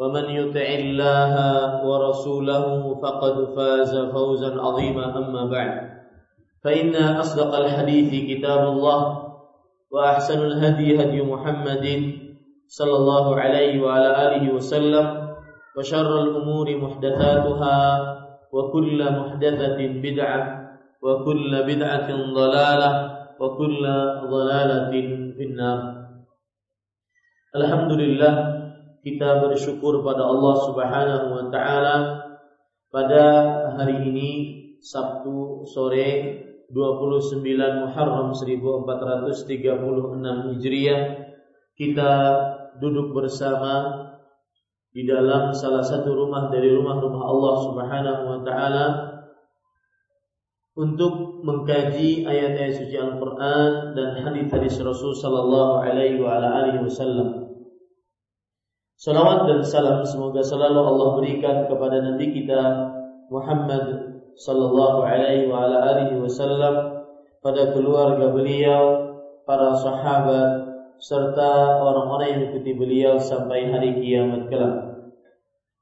ومن يطع الله ورسوله فقد فاز فوزا عظيما. أما بعد فإن أصدق الحديث كتاب الله وأحسن الهدي هدي محمد صلى الله عليه وعلى آله وسلم وشر الأمور محدثاتها وكل محدثة بدعة وكل بدعة ضلالة وكل ضلالة في النار. الحمد لله kita bersyukur pada Allah Subhanahu wa taala pada hari ini Sabtu sore 29 Muharram 1436 Hijriah kita duduk bersama di dalam salah satu rumah dari rumah-rumah Allah Subhanahu wa taala untuk mengkaji ayat-ayat suci Al-Qur'an dan hadis-hadis Rasul sallallahu alaihi wa alihi wasallam. Salawat dan salam semoga selalu Allah berikan kepada Nabi kita Muhammad sallallahu alaihi wa ala alihi wasallam pada keluarga beliau, para sahabat serta orang-orang yang mengikuti beliau sampai hari kiamat kelak.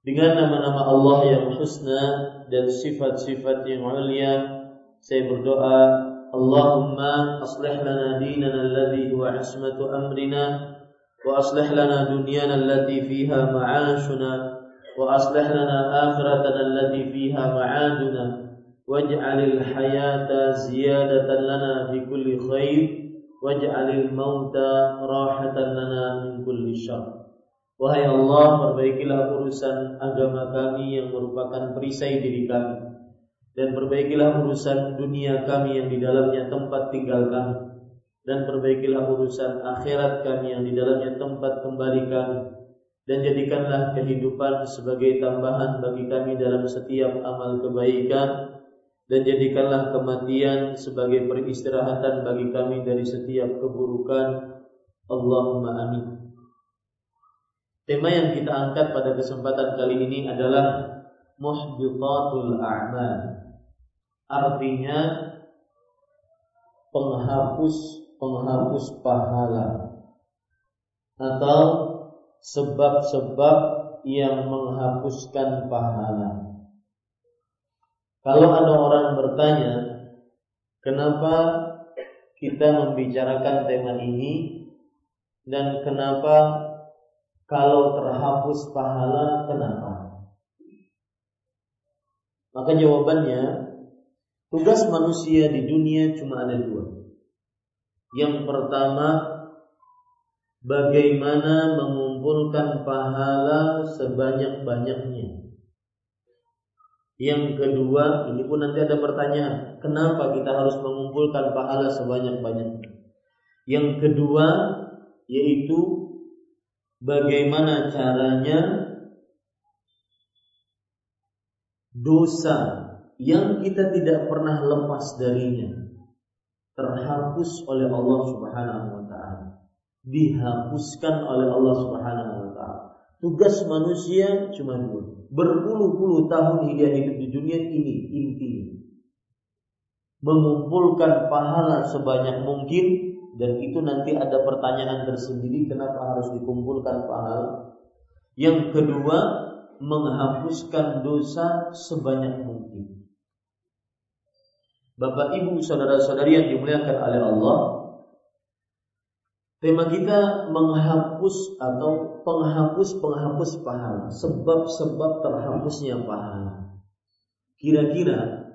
Dengan nama-nama Allah yang husna dan sifat-sifat yang mulia, saya berdoa, Allahumma aslih lana dinana alladhi huwa ismatu amrina وأصلح لنا دنيانا التي فيها معاشنا وأصلح لنا آخرتنا التي فيها معادنا واجعل الحياة زيادة لنا في كل خير واجعل الموت راحة لنا من كل شر Wahai Allah, perbaikilah urusan agama kami yang merupakan perisai diri kami dan perbaikilah urusan dunia kami yang di dalamnya tempat tinggal kami dan perbaikilah urusan akhirat kami yang di dalamnya tempat kembali kami dan jadikanlah kehidupan sebagai tambahan bagi kami dalam setiap amal kebaikan. Dan jadikanlah kematian sebagai peristirahatan bagi kami dari setiap keburukan. Allahumma amin. Tema yang kita angkat pada kesempatan kali ini adalah muhbitatul a'mal. Artinya penghapus penghapus pahala atau sebab-sebab yang menghapuskan pahala. Kalau ada orang bertanya, kenapa kita membicarakan tema ini dan kenapa kalau terhapus pahala kenapa? Maka jawabannya tugas manusia di dunia cuma ada dua. Yang pertama, bagaimana mengumpulkan pahala sebanyak-banyaknya. Yang kedua, ini pun nanti ada pertanyaan, kenapa kita harus mengumpulkan pahala sebanyak-banyaknya? Yang kedua, yaitu bagaimana caranya dosa yang kita tidak pernah lepas darinya terhapus oleh Allah Subhanahu wa taala. Dihapuskan oleh Allah Subhanahu wa taala. Tugas manusia cuma dua. Berpuluh-puluh tahun dia hidup di dunia ini inti. mengumpulkan pahala sebanyak mungkin dan itu nanti ada pertanyaan tersendiri kenapa harus dikumpulkan pahala. Yang kedua, menghapuskan dosa sebanyak mungkin. Bapak Ibu saudara-saudari yang dimuliakan oleh Allah, tema kita menghapus atau penghapus-penghapus pahala, sebab-sebab terhapusnya pahala. Kira-kira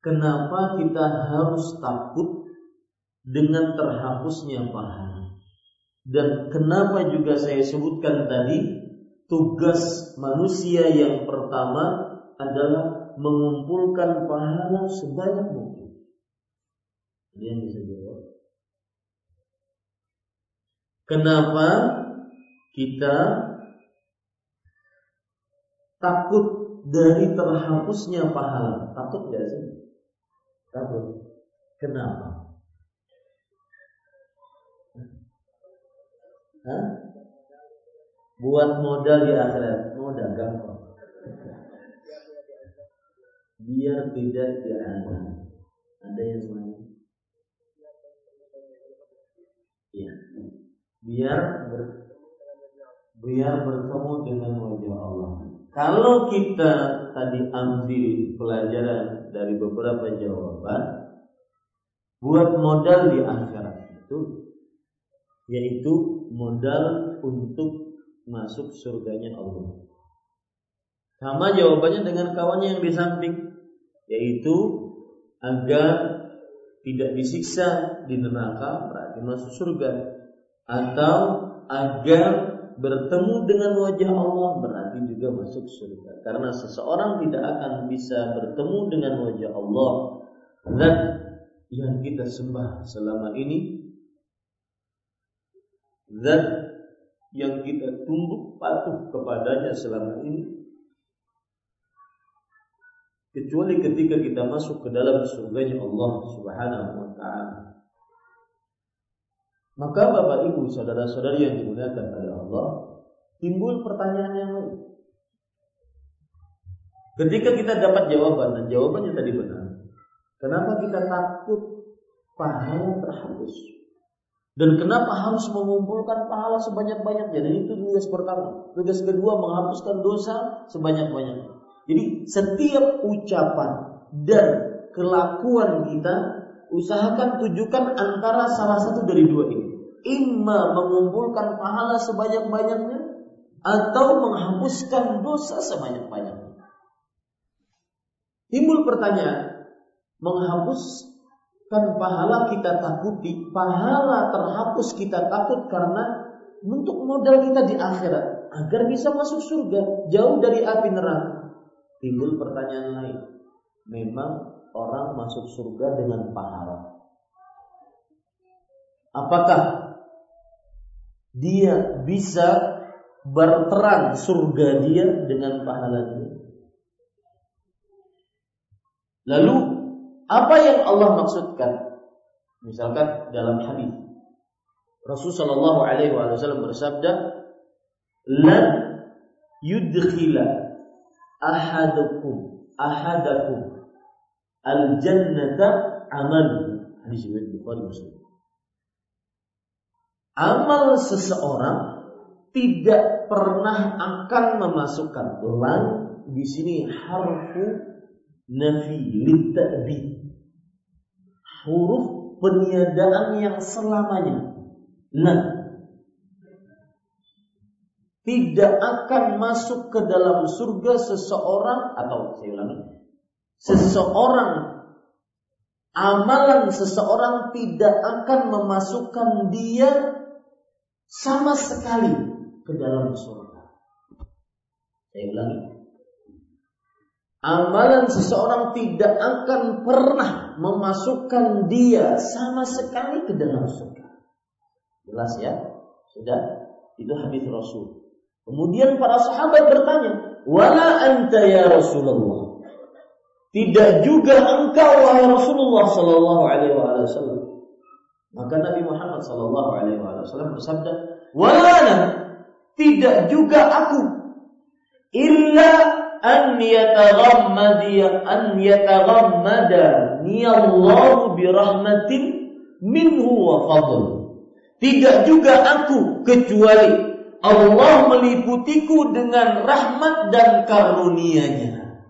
kenapa kita harus takut dengan terhapusnya pahala? Dan kenapa juga saya sebutkan tadi tugas manusia yang pertama adalah mengumpulkan pahala sebanyak mungkin. Ada yang bisa jawab? Kenapa kita takut dari terhapusnya pahala? Takut gak sih? Takut. Kenapa? Hah? buat modal di akhirat modal gampang biar tidak dianggap ada yang lain ya biar ber, biar bertemu dengan wajah Allah. Kalau kita tadi ambil pelajaran dari beberapa jawaban buat modal di akhirat itu yaitu modal untuk masuk surganya Allah. Sama jawabannya dengan kawannya yang di samping, yaitu agar tidak disiksa di neraka berarti masuk surga. Atau agar bertemu dengan wajah Allah berarti juga masuk surga. Karena seseorang tidak akan bisa bertemu dengan wajah Allah. Dan yang kita sembah selama ini dan yang kita tunduk patuh kepadanya selama ini kecuali ketika kita masuk ke dalam surganya Allah Subhanahu wa taala. Maka Bapak Ibu, saudara-saudari yang dimuliakan oleh Allah, timbul pertanyaan yang lain. Ketika kita dapat jawaban dan jawabannya tadi benar, kenapa kita takut pahala terhapus? Dan kenapa harus mengumpulkan pahala sebanyak-banyaknya? Dan itu tugas pertama. Tugas kedua menghapuskan dosa sebanyak-banyaknya. Jadi setiap ucapan dan kelakuan kita usahakan tujukan antara salah satu dari dua ini. Imma mengumpulkan pahala sebanyak-banyaknya atau menghapuskan dosa sebanyak-banyaknya. Timbul pertanyaan, menghapus Kan pahala kita takuti, pahala terhapus kita takut karena untuk modal kita di akhirat agar bisa masuk surga jauh dari api neraka. Timbul pertanyaan lain. Memang orang masuk surga dengan pahala. Apakah dia bisa berterang surga dia dengan pahala dia? Lalu apa yang Allah maksudkan? Misalkan dalam hadis Rasulullah Shallallahu Alaihi Wasallam bersabda, "Lan yudkhila ahadukum ahadakum al jannata amal." Hadis riwayat Bukhari Muslim. Amal seseorang tidak pernah akan memasukkan lan di sini harfu nafi litabid huruf peniadaan yang selamanya. Nah, tidak akan masuk ke dalam surga seseorang atau saya ulangi, seseorang amalan seseorang tidak akan memasukkan dia sama sekali ke dalam surga. Saya ulangi, Amalan seseorang tidak akan pernah memasukkan dia sama sekali ke dalam surga. Jelas ya? Sudah? Itu hadis Rasul. Kemudian para sahabat bertanya, "Wala anta ya Rasulullah?" Tidak juga engkau wahai Rasulullah sallallahu alaihi wasallam. Maka Nabi Muhammad sallallahu alaihi wasallam bersabda, "Wala tidak juga aku illa an yataghammadi an yataghammadani Allah bi rahmatin minhu wa fadl. Tidak juga aku kecuali Allah meliputiku dengan rahmat dan karunia-Nya.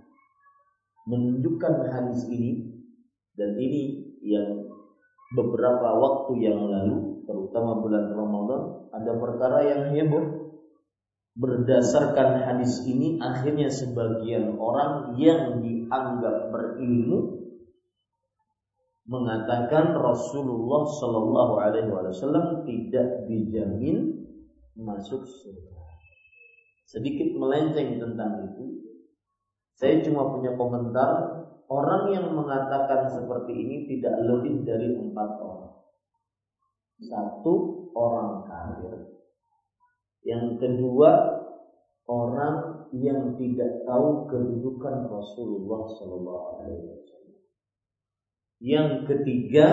Menunjukkan hadis ini dan ini yang beberapa waktu yang lalu, terutama bulan Ramadan, ada perkara yang heboh berdasarkan hadis ini akhirnya sebagian orang yang dianggap berilmu mengatakan Rasulullah Shallallahu Alaihi Wasallam tidak dijamin masuk surga. Sedikit melenceng tentang itu, saya cuma punya komentar orang yang mengatakan seperti ini tidak lebih dari empat orang. Satu orang kafir, yang kedua, orang yang tidak tahu kedudukan Rasulullah Wasallam. Yang ketiga,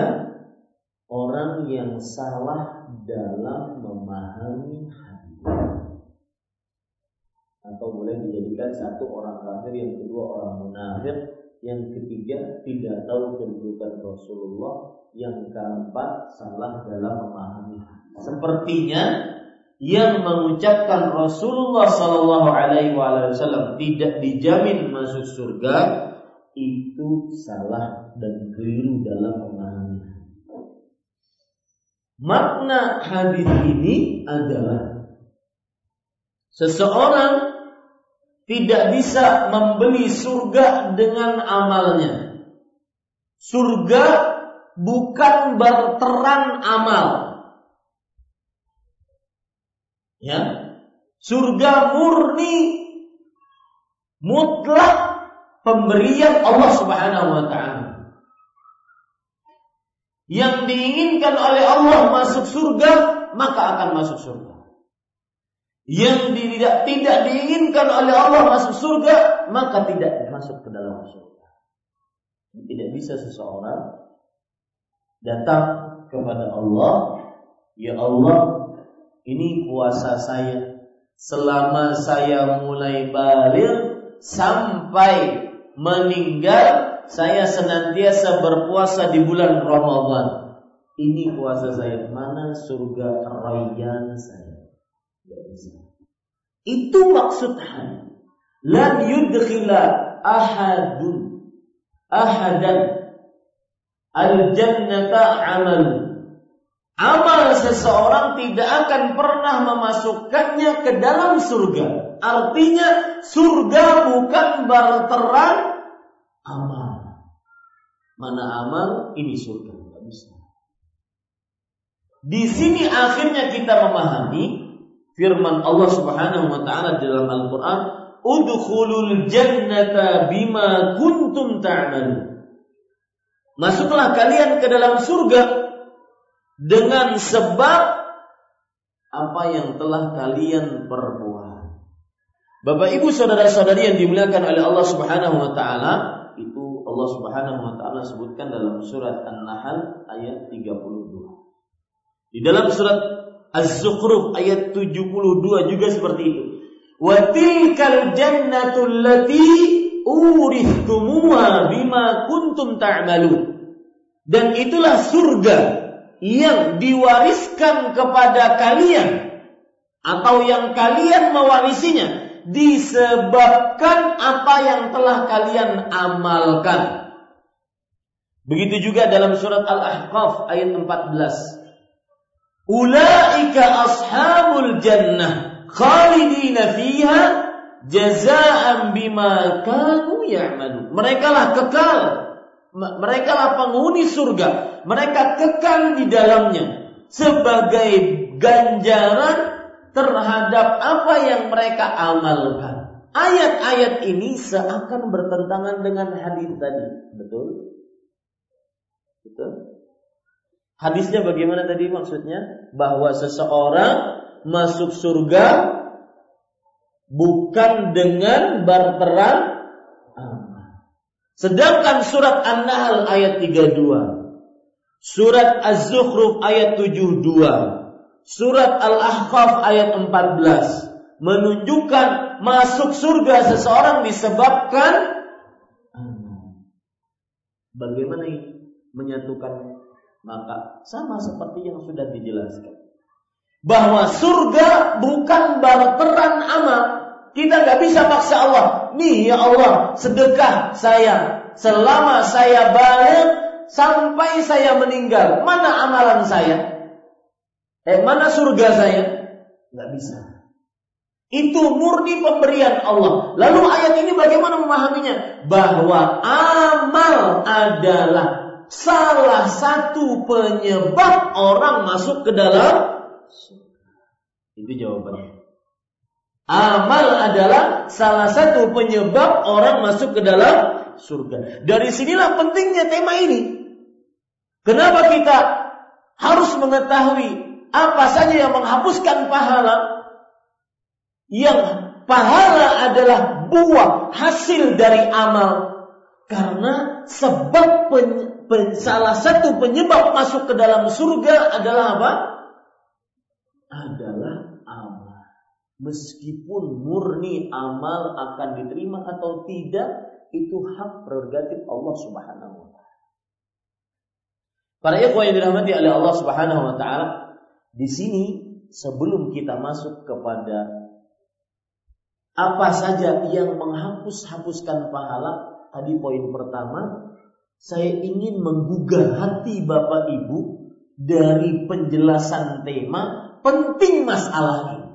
orang yang salah dalam memahami hadis. Atau boleh dijadikan satu orang kafir, yang kedua orang munafik, yang ketiga tidak tahu kedudukan Rasulullah, yang keempat salah dalam memahami hadis. Sepertinya yang mengucapkan Rasulullah Sallallahu Alaihi Wasallam tidak dijamin masuk surga itu salah dan keliru dalam memahami. Makna hadis ini adalah seseorang tidak bisa membeli surga dengan amalnya. Surga bukan berteran amal. Ya. Surga murni mutlak pemberian Allah Subhanahu wa taala. Yang diinginkan oleh Allah masuk surga, maka akan masuk surga. Yang tidak tidak diinginkan oleh Allah masuk surga, maka tidak masuk ke dalam surga. Tidak bisa seseorang datang kepada Allah, ya Allah, ini puasa saya. Selama saya mulai balik sampai meninggal, saya senantiasa berpuasa di bulan Ramadan. Ini puasa saya. Mana surga rayyan saya? Itu maksud hadis. Lan yudkhila ahadun ahadan al-jannata amal Amal seseorang tidak akan pernah memasukkannya ke dalam surga. Artinya surga bukan berteran amal. Mana amal ini surga tidak bisa. Di sini akhirnya kita memahami firman Allah Subhanahu wa taala dalam Al-Qur'an, "Udkhulul jannata bima kuntum ta'malun." Masuklah kalian ke dalam surga dengan sebab apa yang telah kalian perbuat. Bapak Ibu saudara-saudari yang dimuliakan oleh Allah Subhanahu wa taala, Allah Subhanahu wa taala sebutkan dalam surat An-Nahl ayat 32. Di dalam surat Az-Zukhruf ayat 72 juga seperti itu. Wa tilkal jannatul lati urithumuha bima kuntum ta'malun. Dan itulah surga yang diwariskan kepada kalian atau yang kalian mewarisinya disebabkan apa yang telah kalian amalkan. Begitu juga dalam surat Al-Ahqaf ayat 14. Ulaika ashabul jannah khalidina fiha jazaan bima kanu ya'malu. Mereka lah kekal mereka lah penghuni surga. Mereka kekal di dalamnya sebagai ganjaran terhadap apa yang mereka amalkan. Ayat-ayat ini seakan bertentangan dengan hadis tadi. Betul? Betul? Hadisnya bagaimana tadi maksudnya? Bahwa seseorang masuk surga bukan dengan berperan Sedangkan surat An-Nahl ayat 32, surat Az-Zukhruf ayat 72, surat Al-Ahqaf ayat 14 menunjukkan masuk surga seseorang disebabkan Bagaimana ini menyatukan maka sama seperti yang sudah dijelaskan bahwa surga bukan barteran amal. Kita nggak bisa paksa Allah. Nih ya Allah, sedekah saya selama saya balik sampai saya meninggal. Mana amalan saya? Eh, mana surga saya? Nggak bisa. Itu murni pemberian Allah. Lalu ayat ini bagaimana memahaminya? Bahwa amal adalah salah satu penyebab orang masuk ke dalam Itu jawabannya. Amal adalah salah satu penyebab orang masuk ke dalam surga. Dari sinilah pentingnya tema ini. Kenapa kita harus mengetahui apa saja yang menghapuskan pahala yang pahala adalah buah hasil dari amal karena sebab pen, pen, salah satu penyebab masuk ke dalam surga adalah apa? Adalah amal. Meskipun murni amal akan diterima atau tidak, itu hak prerogatif Allah Subhanahu wa taala. Para ikhwan yang dirahmati oleh Allah Subhanahu wa taala, di sini sebelum kita masuk kepada apa saja yang menghapus-hapuskan pahala? Tadi poin pertama, saya ingin menggugah hati Bapak Ibu dari penjelasan tema penting masalah ini.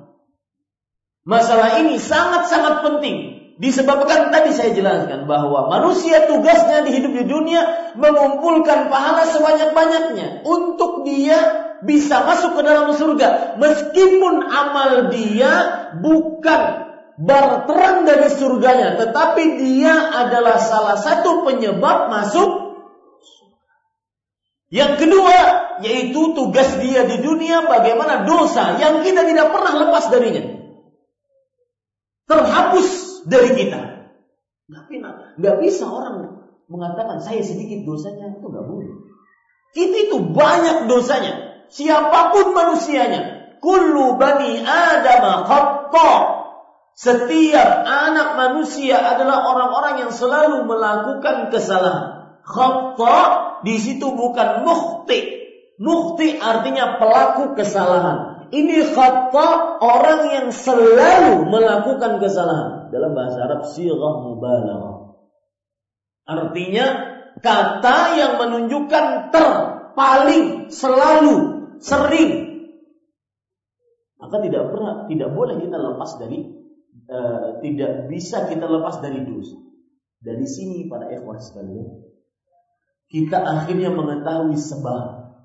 Masalah ini sangat-sangat penting disebabkan tadi saya jelaskan bahwa manusia tugasnya di hidup di dunia mengumpulkan pahala sebanyak-banyaknya untuk dia bisa masuk ke dalam surga meskipun amal dia bukan berterang dari surganya, tetapi dia adalah salah satu penyebab masuk yang kedua, yaitu tugas dia di dunia bagaimana dosa yang kita tidak pernah lepas darinya. Terhapus dari kita. Tapi nggak bisa orang mengatakan saya sedikit dosanya itu nggak boleh. Kita itu banyak dosanya. Siapa pun manusianya. Kullu bani Adam khata. Setiap anak manusia adalah orang-orang yang selalu melakukan kesalahan. Khata di situ bukan mukhti. Mukhti artinya pelaku kesalahan. Ini khata orang yang selalu melakukan kesalahan. Dalam bahasa Arab sirah mubalaghah. Artinya kata yang menunjukkan ter, paling, selalu, sering. Maka tidak pernah, tidak boleh kita lepas dari uh, tidak bisa kita lepas dari dosa. Dari sini para ikhwan sekalian, kita akhirnya mengetahui sebab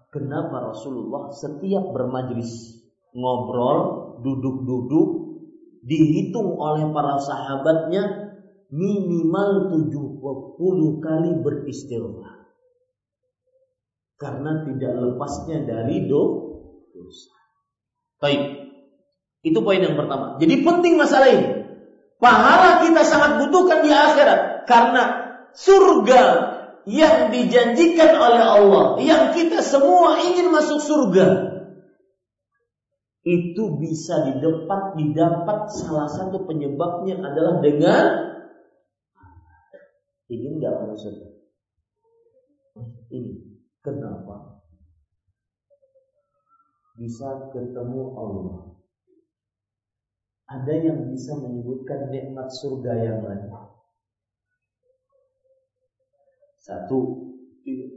kenapa Rasulullah setiap bermajlis ngobrol, duduk-duduk dihitung oleh para sahabatnya minimal 70 kali beristighfar. Karena tidak lepasnya dari dosa. Baik. Itu poin yang pertama. Jadi penting masalah ini. Pahala kita sangat butuhkan di akhirat karena surga yang dijanjikan oleh Allah, yang kita semua ingin masuk surga, itu bisa didapat didapat salah satu penyebabnya adalah dengan ingin nggak masuk surga? Ini kenapa? Bisa ketemu Allah ada yang bisa menyebutkan nikmat surga yang lain. Satu,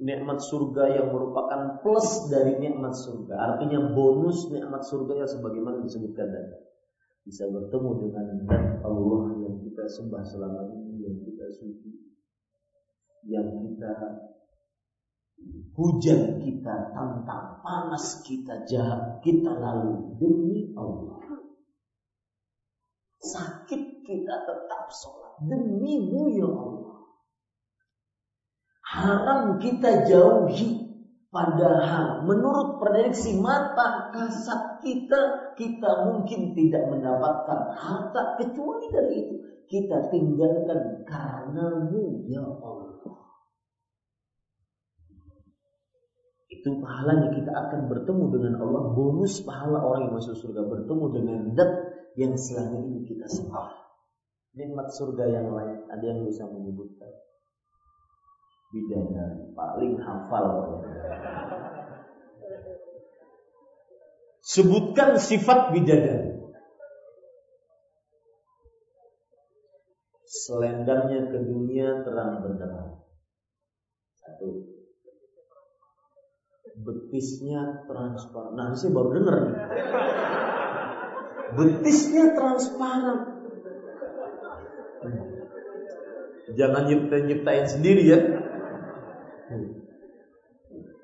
nikmat surga yang merupakan plus dari nikmat surga. Artinya bonus nikmat surga yang sebagaimana disebutkan tadi. Bisa bertemu dengan Allah yang kita sembah selama ini, yang kita suci, yang kita hujan kita tantang, panas kita jahat, kita lalu demi Allah sakit kita tetap sholat demimu ya Allah. Haram kita jauhi Padahal menurut prediksi mata kasat kita, kita mungkin tidak mendapatkan harta kecuali dari itu. Kita tinggalkan karenamu ya Allah. Itu pahalanya kita akan bertemu dengan Allah. Bonus pahala orang yang masuk surga bertemu dengan dat yang selama ini kita sembah. Nikmat surga yang lain ada yang bisa menyebutkan? Bidadari paling hafal. Sebutkan sifat bidadari. Selendangnya ke dunia terang benderang. Satu. Betisnya transparan. Nah, saya baru dengar. Betisnya transparan. Jangan nyiptain-nyiptain sendiri ya.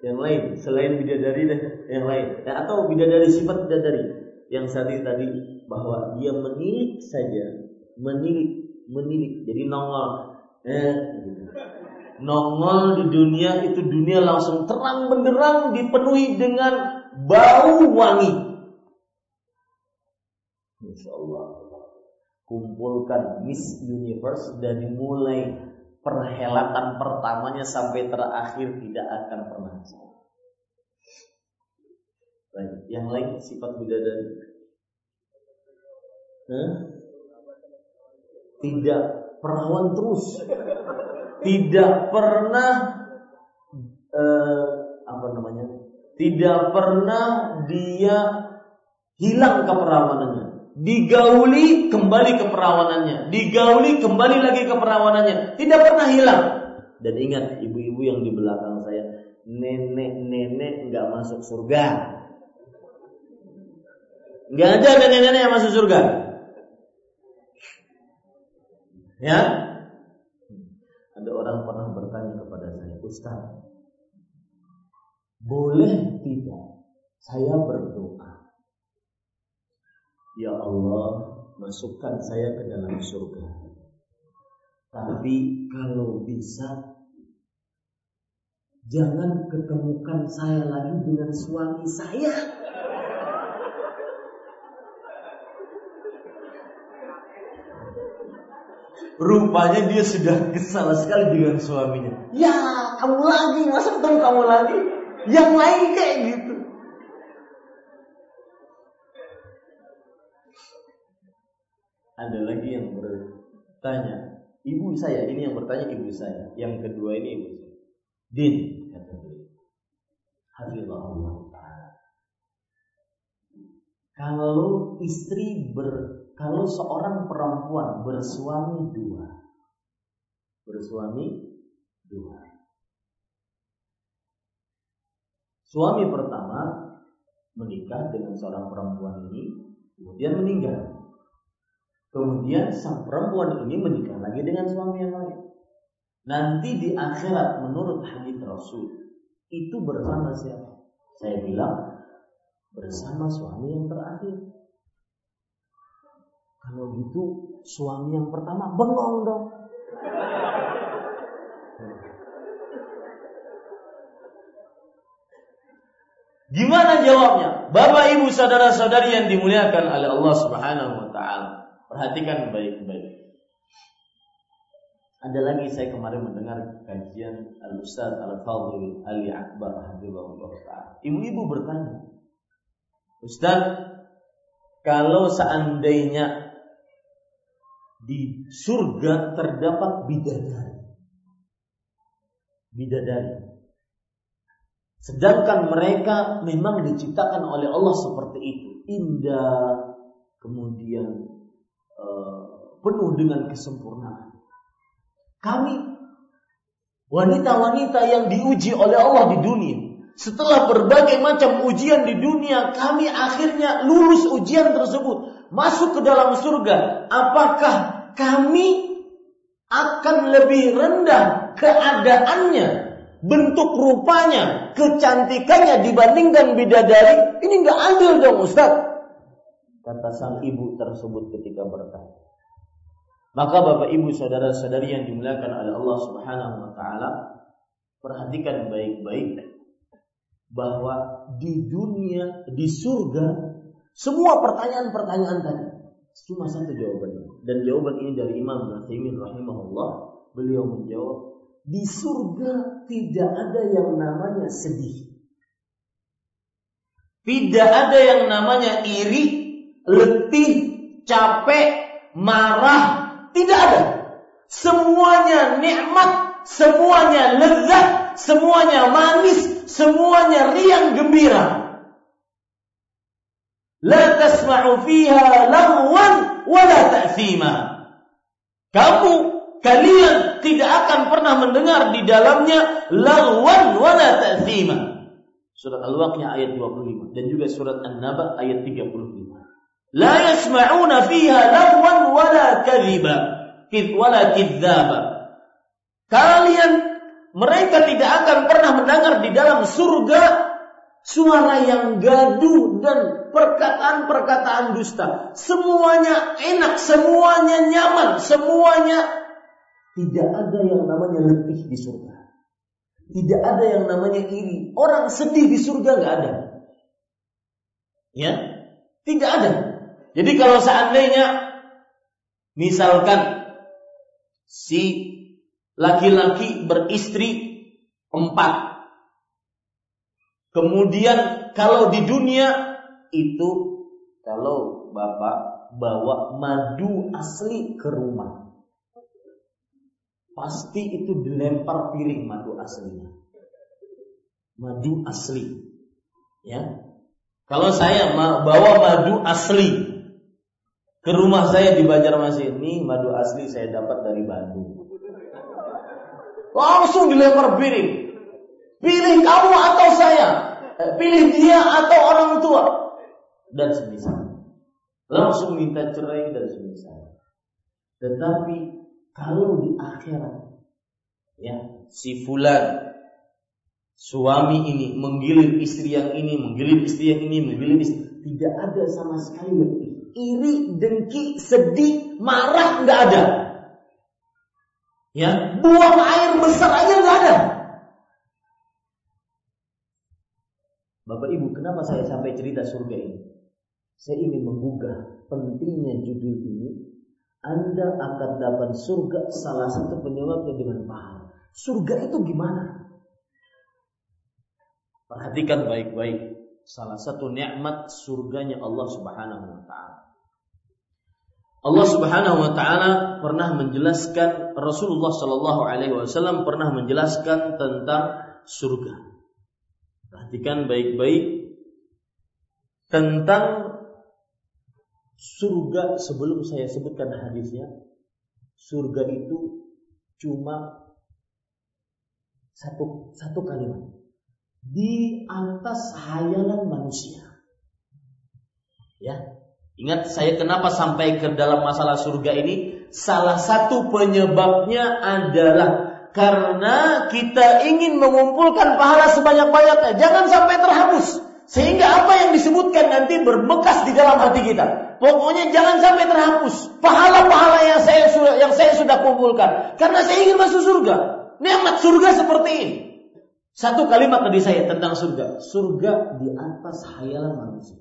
Yang lain selain bidadari dan yang lain. Ya, atau bidadari sifat bidadari yang tadi tadi bahwa dia menilik saja, menilik, menilik. Jadi nongol. Eh, gitu. Nongol di dunia itu dunia langsung terang benderang dipenuhi dengan bau wangi. Insya Allah kumpulkan Miss Universe dari mulai perhelatan pertamanya sampai terakhir tidak akan pernah sama. Baik, yang lain sifat bidadari. Huh? Tidak perawan terus. Tidak pernah uh, apa namanya? Tidak pernah dia hilang keperawanannya digauli kembali ke perawanannya, digauli kembali lagi ke perawanannya, tidak pernah hilang. Dan ingat ibu-ibu yang di belakang saya, nenek-nenek nggak masuk surga. Nggak ada nenek-nenek yang masuk surga. Ya? Ada orang pernah bertanya kepada saya, Ustaz, boleh tidak saya berdoa Ya Allah, masukkan saya ke dalam surga. Tapi kalau bisa, jangan ketemukan saya lagi dengan suami saya. Rupanya dia sudah kesal sekali dengan suaminya. Ya, kamu lagi, masa ketemu kamu lagi? Yang lain kayak gitu. Ada lagi yang bertanya, ibu saya ini yang bertanya ibu saya, yang kedua ini ibu saya. Din kata beliau. Hafizahullah Kalau istri ber kalau seorang perempuan bersuami dua, bersuami dua. Suami pertama menikah dengan seorang perempuan ini, kemudian meninggal. Kemudian sang perempuan ini menikah lagi dengan suami yang lain. Nanti di akhirat menurut hadis Rasul itu bersama siapa? Saya bilang bersama suami yang terakhir. Kalau gitu suami yang pertama bengong dong. Gimana jawabnya? Bapak Ibu saudara-saudari yang dimuliakan oleh Allah Subhanahu wa taala. Perhatikan baik-baik. Ada lagi saya kemarin mendengar kajian Al-Ustaz Al-Fadhil Ali Akbar Habibullah Ta'ala. Ibu-ibu bertanya, Ustaz, kalau seandainya di surga terdapat bidadari. Bidadari. Sedangkan mereka memang diciptakan oleh Allah seperti itu. Indah, kemudian Eh, penuh dengan kesempurnaan. Kami wanita-wanita yang diuji oleh Allah di dunia. Setelah berbagai macam ujian di dunia, kami akhirnya lulus ujian tersebut, masuk ke dalam surga. Apakah kami akan lebih rendah keadaannya, bentuk rupanya, kecantikannya dibandingkan bidadari? Ini nggak adil dong Ustaz kata sang ibu tersebut ketika bertanya. Maka Bapak Ibu saudara-saudari yang dimuliakan oleh Allah Subhanahu wa taala, perhatikan baik-baik bahwa di dunia, di surga, semua pertanyaan-pertanyaan tadi cuma satu jawabannya. Dan jawaban ini dari Imam Nasimin rahimahullah, beliau menjawab, di surga tidak ada yang namanya sedih. Tidak ada yang namanya iri letih, capek, marah, tidak ada. Semuanya nikmat, semuanya lezat, semuanya manis, semuanya riang gembira. La tasma'u fiha wala ta'thima. Kamu kalian tidak akan pernah mendengar di dalamnya lahwan wala ta'thima. Surat Al-Waqiah ayat 25 dan juga surat An-Naba ayat 35. La yasma'una fiha lahwan wala kadhiba. Wala kidzaba. Kalian mereka tidak akan pernah mendengar di dalam surga suara yang gaduh dan perkataan-perkataan dusta. Semuanya enak, semuanya nyaman, semuanya tidak ada yang namanya letih di surga. Tidak ada yang namanya iri. Orang sedih di surga nggak ada. Ya, tidak ada. Jadi kalau seandainya misalkan si laki-laki beristri empat, kemudian kalau di dunia itu kalau bapak bawa madu asli ke rumah, pasti itu dilempar piring madu aslinya. Madu asli, ya. Kalau saya bawa madu asli ke rumah saya di Banjarmasin ini madu asli saya dapat dari Bandung. Langsung dilempar piring. Pilih kamu atau saya. Eh, pilih dia atau orang tua. Dan semisal. Langsung minta cerai dan semisal. Tetapi kalau di akhirat ya si fulan suami ini menggilir istri yang ini, menggilir istri yang ini, menggilir istri tidak ada sama sekali lebih iri, dengki, sedih, marah nggak ada. Ya, buang air besar aja nggak ada. Bapak Ibu, kenapa saya sampai cerita surga ini? Saya ingin menggugah pentingnya judul ini. Anda akan dapat surga salah satu penyebabnya dengan pahala. Surga itu gimana? Perhatikan baik-baik. Salah satu nikmat surganya Allah Subhanahu wa taala. Allah Subhanahu wa taala pernah menjelaskan Rasulullah Shallallahu alaihi wasallam pernah menjelaskan tentang surga. Perhatikan baik-baik tentang surga sebelum saya sebutkan hadisnya. Surga itu cuma satu satu kalimat di atas hayalan manusia. Ya, Ingat saya kenapa sampai ke dalam masalah surga ini? Salah satu penyebabnya adalah karena kita ingin mengumpulkan pahala sebanyak-banyaknya. Jangan sampai terhapus. Sehingga apa yang disebutkan nanti berbekas di dalam hati kita. Pokoknya jangan sampai terhapus. Pahala-pahala yang saya sudah yang saya sudah kumpulkan. Karena saya ingin masuk surga. Nikmat surga seperti ini. Satu kalimat tadi saya tentang surga. Surga di atas hayalan manusia.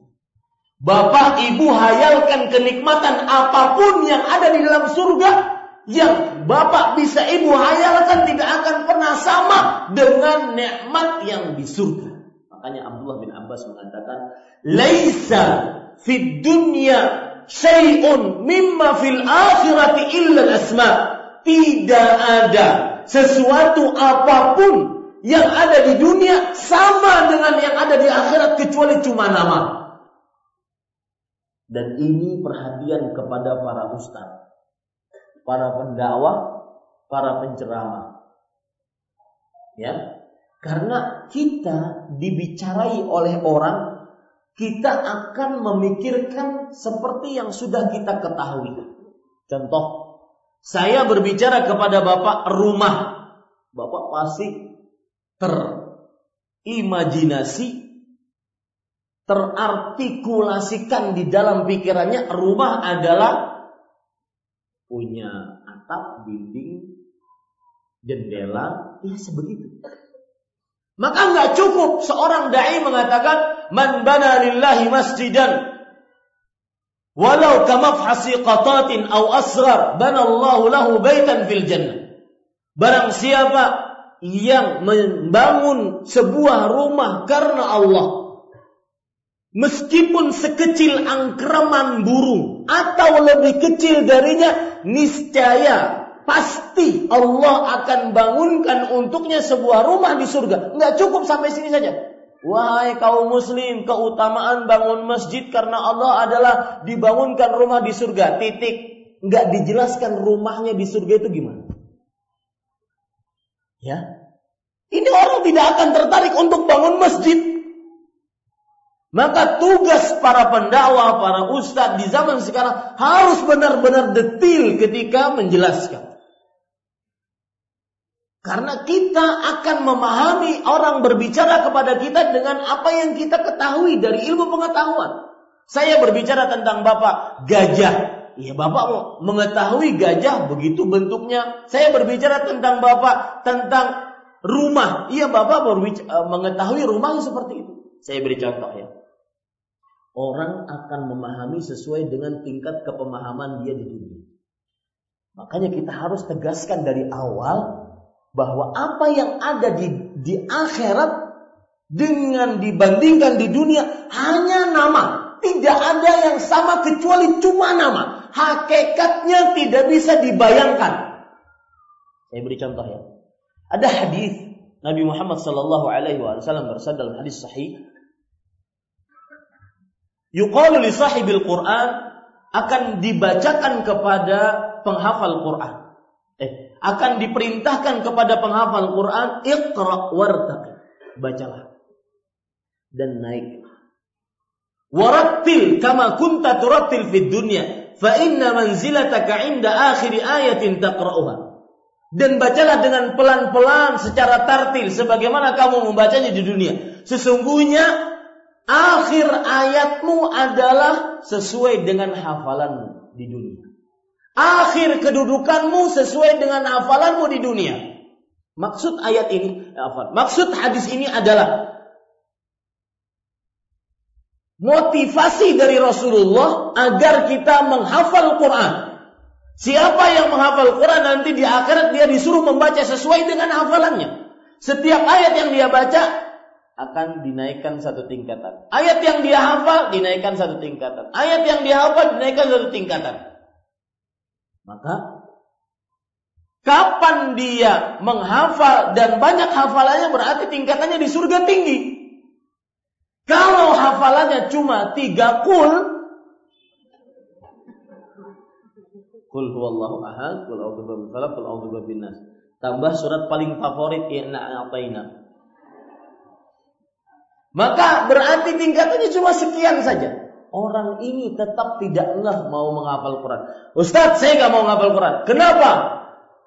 Bapak ibu hayalkan kenikmatan apa pun yang ada di dalam surga yang bapak bisa ibu hayalkan tidak akan pernah sama dengan nikmat yang di surga. Makanya Abdullah bin Abbas mengatakan, "Laisa fid dunya syai'un mimma fil akhirati illa asma." Tidak ada sesuatu apa pun yang ada di dunia sama dengan yang ada di akhirat kecuali cuma nama. Dan ini perhatian kepada para ustaz, para pendakwah, para penceramah. Ya. Karena kita dibicarai oleh orang, kita akan memikirkan seperti yang sudah kita ketahui. Contoh, saya berbicara kepada Bapak rumah. Bapak pasti terimajinasi terartikulasikan di dalam pikirannya rumah adalah punya atap, dinding, jendela, ya sebegitu. Maka nggak cukup seorang dai mengatakan man bana lillahi masjidan walau kamafhasi qatatin aw asghar banallahu lahu baitan fil jannah. Barang siapa yang membangun sebuah rumah karena Allah Meskipun sekecil angkraman burung, atau lebih kecil darinya, niscaya pasti Allah akan bangunkan untuknya sebuah rumah di surga. Enggak cukup sampai sini saja. Wahai kaum muslim, keutamaan bangun masjid karena Allah adalah dibangunkan rumah di surga. Titik. Enggak dijelaskan rumahnya di surga itu gimana. Ya. Ini orang tidak akan tertarik untuk bangun masjid. Maka tugas para pendakwah, para ustadz di zaman sekarang harus benar-benar detil ketika menjelaskan. Karena kita akan memahami orang berbicara kepada kita dengan apa yang kita ketahui dari ilmu pengetahuan. Saya berbicara tentang Bapak gajah. Ya Bapak mengetahui gajah begitu bentuknya. Saya berbicara tentang Bapak tentang rumah. Iya Bapak berbicara, mengetahui rumahnya seperti itu. Saya beri contoh ya orang akan memahami sesuai dengan tingkat kepemahaman dia di dunia. Makanya kita harus tegaskan dari awal bahwa apa yang ada di di akhirat dengan dibandingkan di dunia hanya nama. Tidak ada yang sama kecuali cuma nama. Hakikatnya tidak bisa dibayangkan. Saya beri contoh ya. Ada hadis Nabi Muhammad sallallahu alaihi wasallam bersabda dalam hadis sahih yuqalu li sahibil Quran akan dibacakan kepada penghafal Quran. Eh, akan diperintahkan kepada penghafal Quran, iqra wartaqi. Bacalah dan naik. Warattil kama kunta turattil fid dunya, fa inna manzilataka inda akhir ayatin taqra'uha. Dan bacalah dengan pelan-pelan secara tartil sebagaimana kamu membacanya di dunia. Sesungguhnya akhir ayatmu adalah sesuai dengan hafalanmu di dunia. Akhir kedudukanmu sesuai dengan hafalanmu di dunia. Maksud ayat ini, maksud hadis ini adalah motivasi dari Rasulullah agar kita menghafal Quran. Siapa yang menghafal Quran nanti di akhirat dia disuruh membaca sesuai dengan hafalannya. Setiap ayat yang dia baca akan dinaikkan satu tingkatan. Ayat yang dia hafal dinaikkan satu tingkatan. Ayat yang dia hafal dinaikkan satu tingkatan. Maka kapan dia menghafal dan banyak hafalannya berarti tingkatannya di surga tinggi. Kalau hafalannya cuma tiga kul, Kul huwallahu ahad, kul a'udzu birabbil falaq, kul a'udzu birabbin nas. Tambah surat paling favorit inna a'taina. Maka berarti tingkatannya cuma sekian saja. Orang ini tetap tidak ngeh mau menghafal Quran. Ustadz, saya nggak mau menghafal Quran. Kenapa?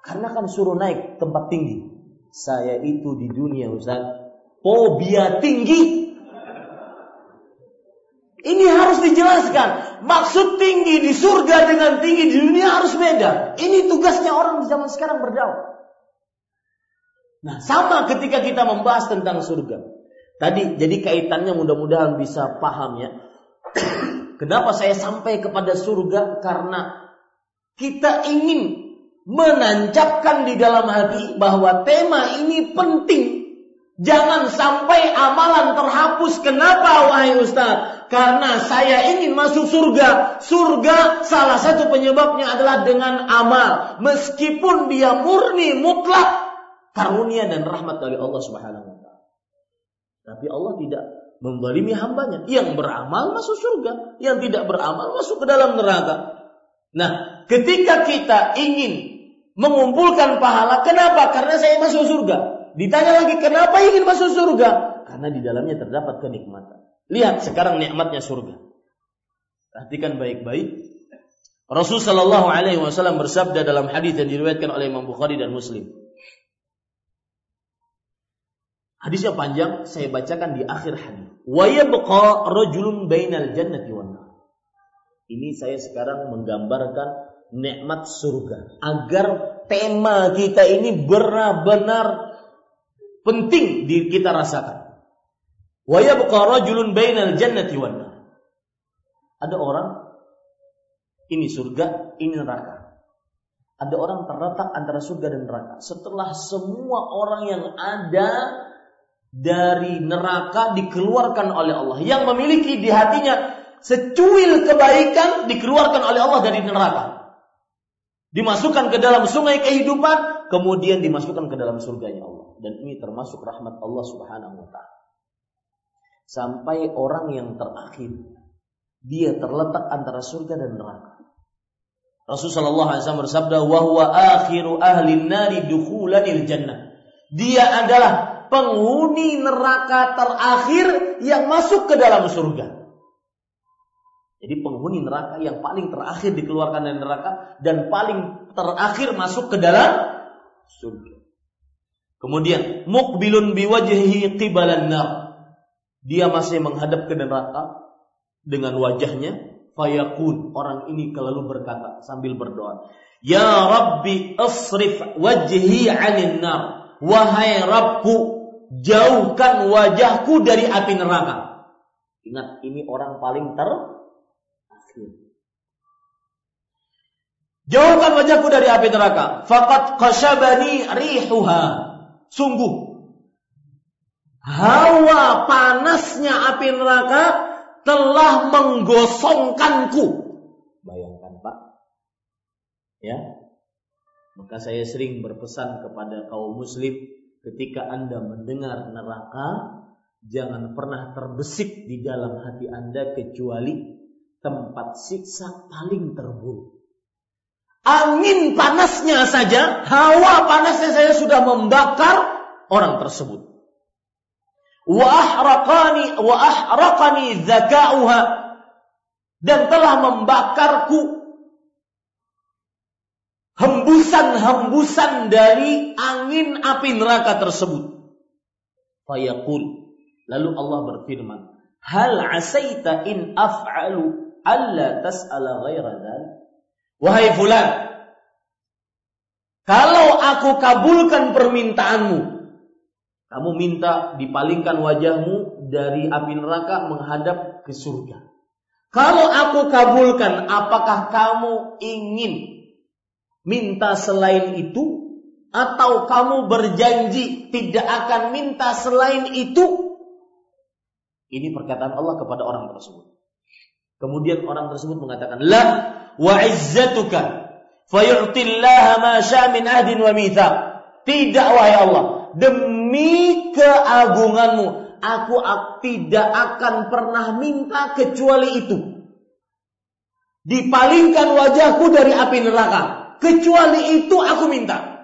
Karena kan suruh naik tempat tinggi. Saya itu di dunia Ustadz, fobia tinggi. Ini harus dijelaskan. Maksud tinggi di surga dengan tinggi di dunia harus beda. Ini tugasnya orang di zaman sekarang berdakwah. Nah, sama ketika kita membahas tentang surga. Tadi jadi kaitannya mudah-mudahan bisa paham ya. Kenapa saya sampai kepada surga? Karena kita ingin menancapkan di dalam hati bahwa tema ini penting. Jangan sampai amalan terhapus. Kenapa wahai Ustaz? Karena saya ingin masuk surga. Surga salah satu penyebabnya adalah dengan amal. Meskipun dia murni mutlak karunia dan rahmat dari Allah Subhanahu tapi Allah tidak membalimi hambanya. Yang beramal masuk surga. Yang tidak beramal masuk ke dalam neraka. Nah, ketika kita ingin mengumpulkan pahala, kenapa? Karena saya masuk surga. Ditanya lagi, kenapa ingin masuk surga? Karena di dalamnya terdapat kenikmatan. Lihat sekarang nikmatnya surga. Perhatikan baik-baik. Rasul Shallallahu Alaihi Wasallam bersabda dalam hadis yang diriwayatkan oleh Imam Bukhari dan Muslim. Hadisnya panjang, saya bacakan di akhir hadis. Wa yabqa rajulun bainal jannati wan Ini saya sekarang menggambarkan nikmat surga agar tema kita ini benar-benar penting di kita rasakan. Wa yabqa rajulun bainal jannati wan Ada orang ini surga, ini neraka. Ada orang terletak antara surga dan neraka. Setelah semua orang yang ada dari neraka dikeluarkan oleh Allah. Yang memiliki di hatinya secuil kebaikan dikeluarkan oleh Allah dari neraka. Dimasukkan ke dalam sungai kehidupan, kemudian dimasukkan ke dalam surganya Allah. Dan ini termasuk rahmat Allah Subhanahu wa taala. Sampai orang yang terakhir dia terletak antara surga dan neraka. Rasulullah SAW bersabda, "Wa akhiru ahli nari dukhulanil jannah." Dia adalah penghuni neraka terakhir yang masuk ke dalam surga. Jadi penghuni neraka yang paling terakhir dikeluarkan dari neraka dan paling terakhir masuk ke dalam surga. Kemudian mukbilun biwajhihi qibalan nar. Dia masih menghadap ke neraka dengan wajahnya fayakun orang ini lalu berkata sambil berdoa ya rabbi asrif wajhi 'anil nar wahai rabbku jauhkan wajahku dari api neraka ingat ini orang paling ter Jauhkan wajahku dari api neraka. Fakat qasyabani rihuha. Sungguh hawa panasnya api neraka telah menggosongkanku. Bayangkan, Pak. Ya. Maka saya sering berpesan kepada kaum muslim ketika Anda mendengar neraka, jangan pernah terbesit di dalam hati Anda kecuali tempat siksa paling terburuk. Angin panasnya saja, hawa panasnya saya sudah membakar orang tersebut. Wa wa dan telah membakarku hembusan-hembusan dari angin api neraka tersebut. Fayaqul lalu Allah berfirman, "Hal asaita in af'alu alla tas'ala ghaira. Wahai fulan, kalau aku kabulkan permintaanmu, kamu minta dipalingkan wajahmu dari api neraka menghadap ke surga. Kalau aku kabulkan, apakah kamu ingin minta selain itu? Atau kamu berjanji tidak akan minta selain itu? Ini perkataan Allah kepada orang tersebut. Kemudian orang tersebut mengatakan, "La wa izzatuka fayu'tillaha ma syaa min ahdin wa mitsaq." Tidak wahai Allah, demi keagunganmu, aku tidak akan pernah minta kecuali itu. Dipalingkan wajahku dari api neraka, kecuali itu aku minta.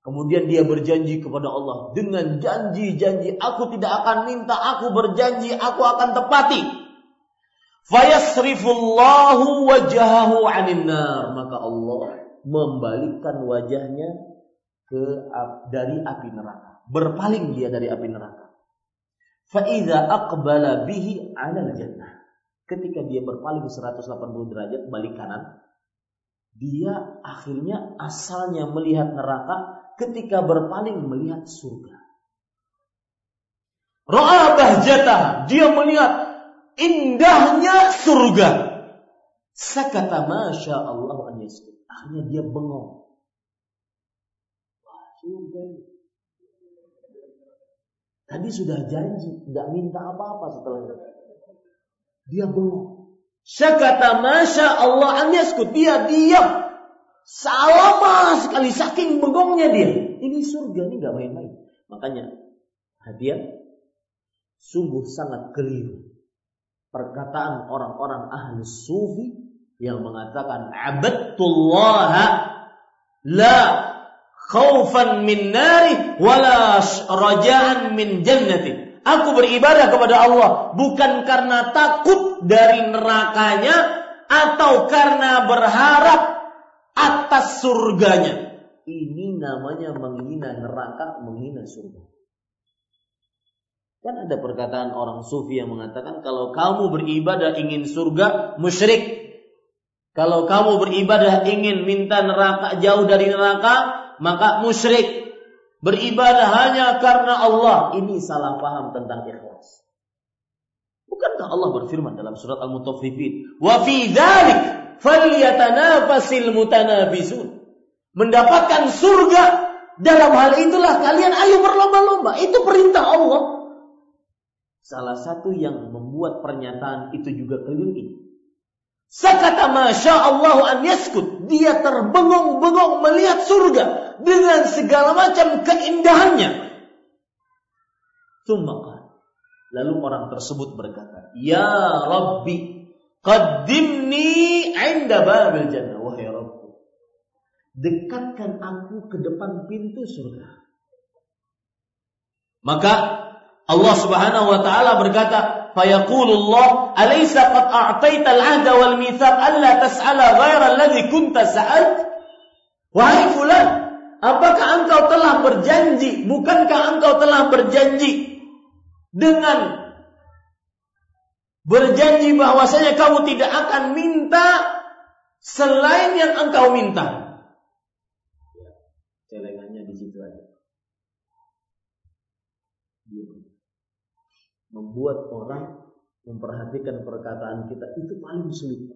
Kemudian dia berjanji kepada Allah dengan janji-janji aku tidak akan minta, aku berjanji aku akan tepati. Fayasrifullahu wajahahu anin. Maka Allah membalikkan wajahnya ke dari api neraka. Berpaling dia dari api neraka. Faiza aqbala bihi 'ala jannah. Ketika dia berpaling 180 derajat balik kanan, dia akhirnya asalnya melihat neraka ketika berpaling melihat surga. Ra'a bahjata, dia melihat indahnya surga. Sakata masya Allah. Akhirnya dia bengong. Wah, surga Tadi sudah janji, tidak minta apa-apa setelah itu. Dia bengong. Sakata masya Allah an yaskut. Dia diam. Selama sekali saking bengongnya dia. Ini surga, ini gak main-main. Makanya hadiah sungguh sangat keliru perkataan orang-orang ahli sufi yang mengatakan abadullah la khaufan min nari wala rajaan min jannati. Aku beribadah kepada Allah bukan karena takut dari nerakanya atau karena berharap atas surganya. Ini namanya menghina neraka, menghina surga. Kan ada perkataan orang sufi yang mengatakan kalau kamu beribadah ingin surga, musyrik. Kalau kamu beribadah ingin minta neraka jauh dari neraka, maka musyrik. Beribadah hanya karena Allah. Ini salah paham tentang ikhlas. Bukankah Allah berfirman dalam surat Al-Mutaffifin, "Wa fi dzalik falyatanafasil mutanabisun." Mendapatkan surga dalam hal itulah kalian ayo berlomba-lomba. Itu perintah Allah. Salah satu yang membuat pernyataan itu juga keliru. Sakata masya Allah an yaskut. Dia terbengong-bengong melihat surga dengan segala macam keindahannya. Tumakan. Lalu orang tersebut berkata, Ya Rabbi, qaddimni inda babil jannah. Wahai Rabbi, dekatkan aku ke depan pintu surga. Maka Allah Subhanahu wa taala berkata, "Fayaqulullah, alaysa qad a'taita al-'ahda wal mitsaq alla tas'ala ghaira alladhi kunta sa'alt?" Wahai fulan, apakah engkau telah berjanji? Bukankah engkau telah berjanji dengan berjanji bahwasanya kamu tidak akan minta selain yang engkau minta? Celengannya di situ aja. membuat orang memperhatikan perkataan kita itu paling sulit.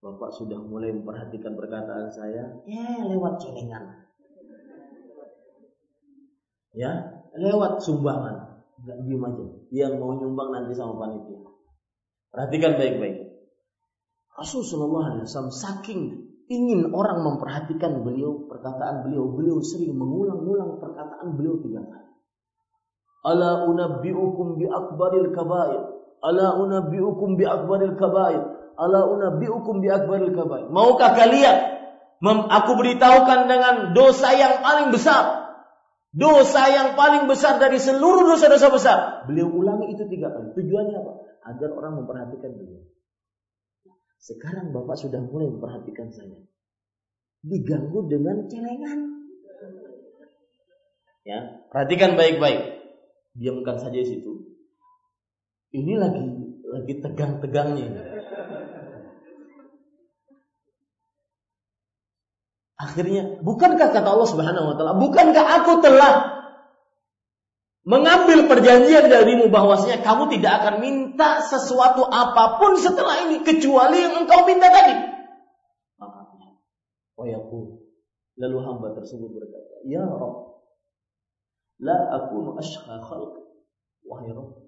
Bapak sudah mulai memperhatikan perkataan saya, ya lewat celengan. Ya, lewat sumbangan. Enggak diem aja. Yang mau nyumbang nanti sama panitia. Perhatikan baik-baik. Rasulullah SAW saking ingin orang memperhatikan beliau, perkataan beliau, beliau sering mengulang-ulang perkataan beliau tiga kali. Ala unabbi'ukum bi akbaril kabair. Ala unabbi'ukum bi akbaril kabair. Ala unabbi'ukum bi akbaril kabair. Maukah kalian aku beritahukan dengan dosa yang paling besar? Dosa yang paling besar dari seluruh dosa-dosa besar. Beliau ulangi itu tiga kali. Tujuannya apa? Agar orang memperhatikan beliau. Sekarang Bapak sudah mulai memperhatikan saya. Diganggu dengan celengan. Ya, perhatikan baik-baik diamkan saja di situ. Ini lagi lagi tegang-tegangnya. Akhirnya, bukankah kata Allah Subhanahu wa taala, bukankah aku telah mengambil perjanjian darimu bahwasanya kamu tidak akan minta sesuatu apa pun setelah ini kecuali yang engkau minta tadi. Makanya, oh Lalu hamba tersebut berkata, Ya Rabb, La akunu ashqa khalq. Wahai Rabb.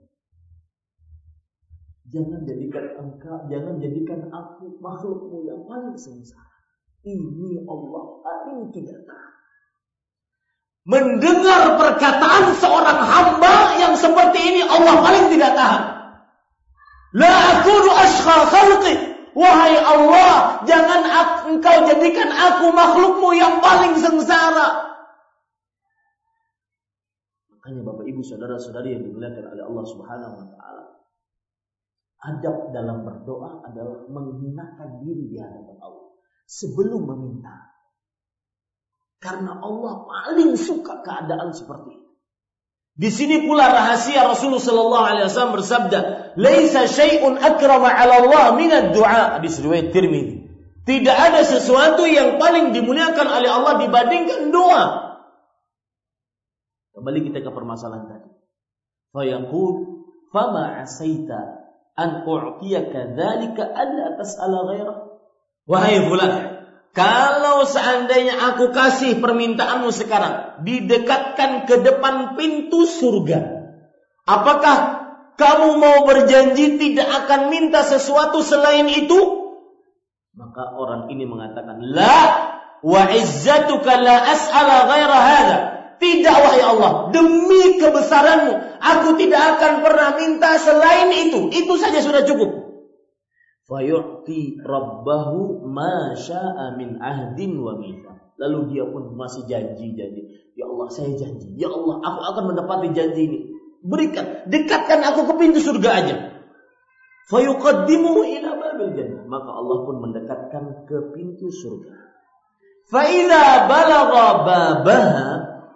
Jangan jadikan engkau, jangan jadikan aku makhlukmu yang paling sengsara. Ini Allah paling tidak tahan. Mendengar perkataan seorang hamba yang seperti ini Allah paling tidak tahan. La akunu ashqa khalqi. Wahai Allah, jangan engkau jadikan aku makhlukmu yang paling sengsara. Hanya Bapak Ibu saudara-saudari yang dimuliakan oleh Allah Subhanahu wa taala. Adab dalam berdoa adalah menghinakan diri di hadapan Allah sebelum meminta. Karena Allah paling suka keadaan seperti itu. Di sini pula rahasia Rasulullah sallallahu alaihi wasallam bersabda, "Laisa syai'un akrama 'ala Allah min ad-du'a." Hadis riwayat Tirmizi. Tidak ada sesuatu yang paling dimuliakan oleh Allah dibandingkan doa. Kembali kita ke permasalahan tadi. Fayaqul fama asaita an u'tiyaka dzalika alla tas'ala ghaira. Wahai fulan, kalau seandainya aku kasih permintaanmu sekarang, didekatkan ke depan pintu surga, apakah kamu mau berjanji tidak akan minta sesuatu selain itu? Maka orang ini mengatakan, La wa izzatuka la as'ala ghaira hadha. Tidak wahai Allah, demi kebesaranmu, aku tidak akan pernah minta selain itu. Itu saja sudah cukup. Fayu'ti rabbahu ma sya'a min ahdin wa mita. Lalu dia pun masih janji-janji. Ya Allah, saya janji. Ya Allah, aku akan mendapati janji ini. Berikan, dekatkan aku ke pintu surga aja. Fayuqaddimu ila babil jannah. Maka Allah pun mendekatkan ke pintu surga. Fa'idha balagha babaha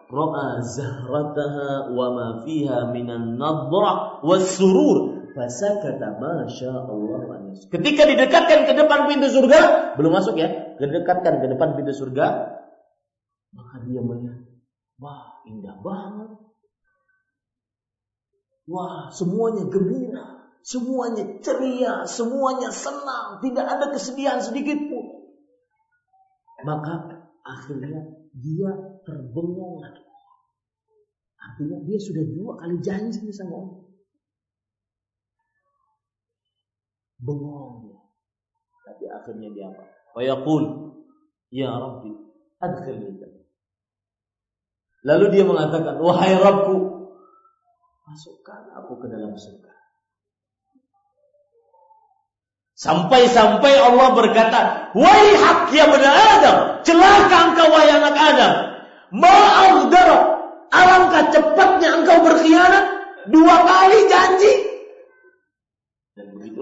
ra'a zahrataha wa ma fiha minan nadrah was-surur fasakata ma Allah Ketika didekatkan ke depan pintu surga, belum masuk ya, didekatkan ke depan pintu surga, maka dia melihat, wah indah banget. Wah, semuanya gembira, semuanya ceria, semuanya senang, tidak ada kesedihan sedikit pun. Maka akhirnya dia terbengong lagi. Artinya dia sudah dua kali janji sama Allah. Bengong dia. Tapi akhirnya dia apa? Fayaqul, Ya Rabbi, adkhilni Lalu dia mengatakan, Wahai Rabbku, masukkan aku ke dalam surga. Sampai-sampai Allah berkata, Wahai hak ya benar Adam, celaka engkau wahai anak Adam. Ma'agdara, alangkah cepatnya engkau berkhianat, dua kali janji.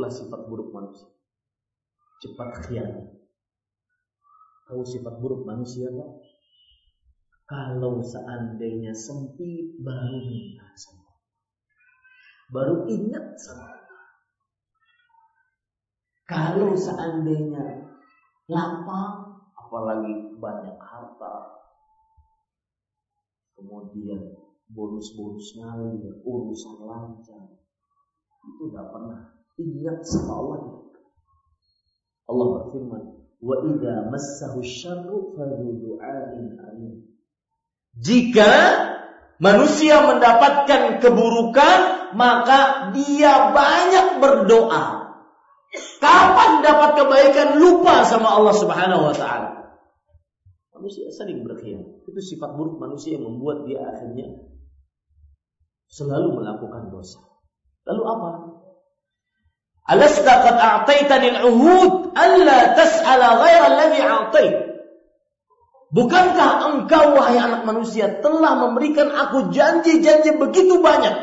Dan begitulah sifat buruk manusia. Cepat khianat. Tahu sifat buruk manusia Pak? Kalau seandainya sempit baru minta sama Baru ingat sama kalau seandainya lapang, apalagi banyak harta, kemudian bonus-bonus ngalir, urusan lancar, itu tidak pernah ingat sama Allah. Allah berfirman, wa idza massahu syarru fadhu du'ain alim. Jika manusia mendapatkan keburukan, maka dia banyak berdoa. Kapan dapat kebaikan lupa sama Allah Subhanahu wa taala? Manusia sering berkhianat. Itu sifat buruk manusia yang membuat dia akhirnya selalu melakukan dosa. Lalu apa? Bukankah engkau wahai anak manusia telah memberikan aku janji-janji begitu banyak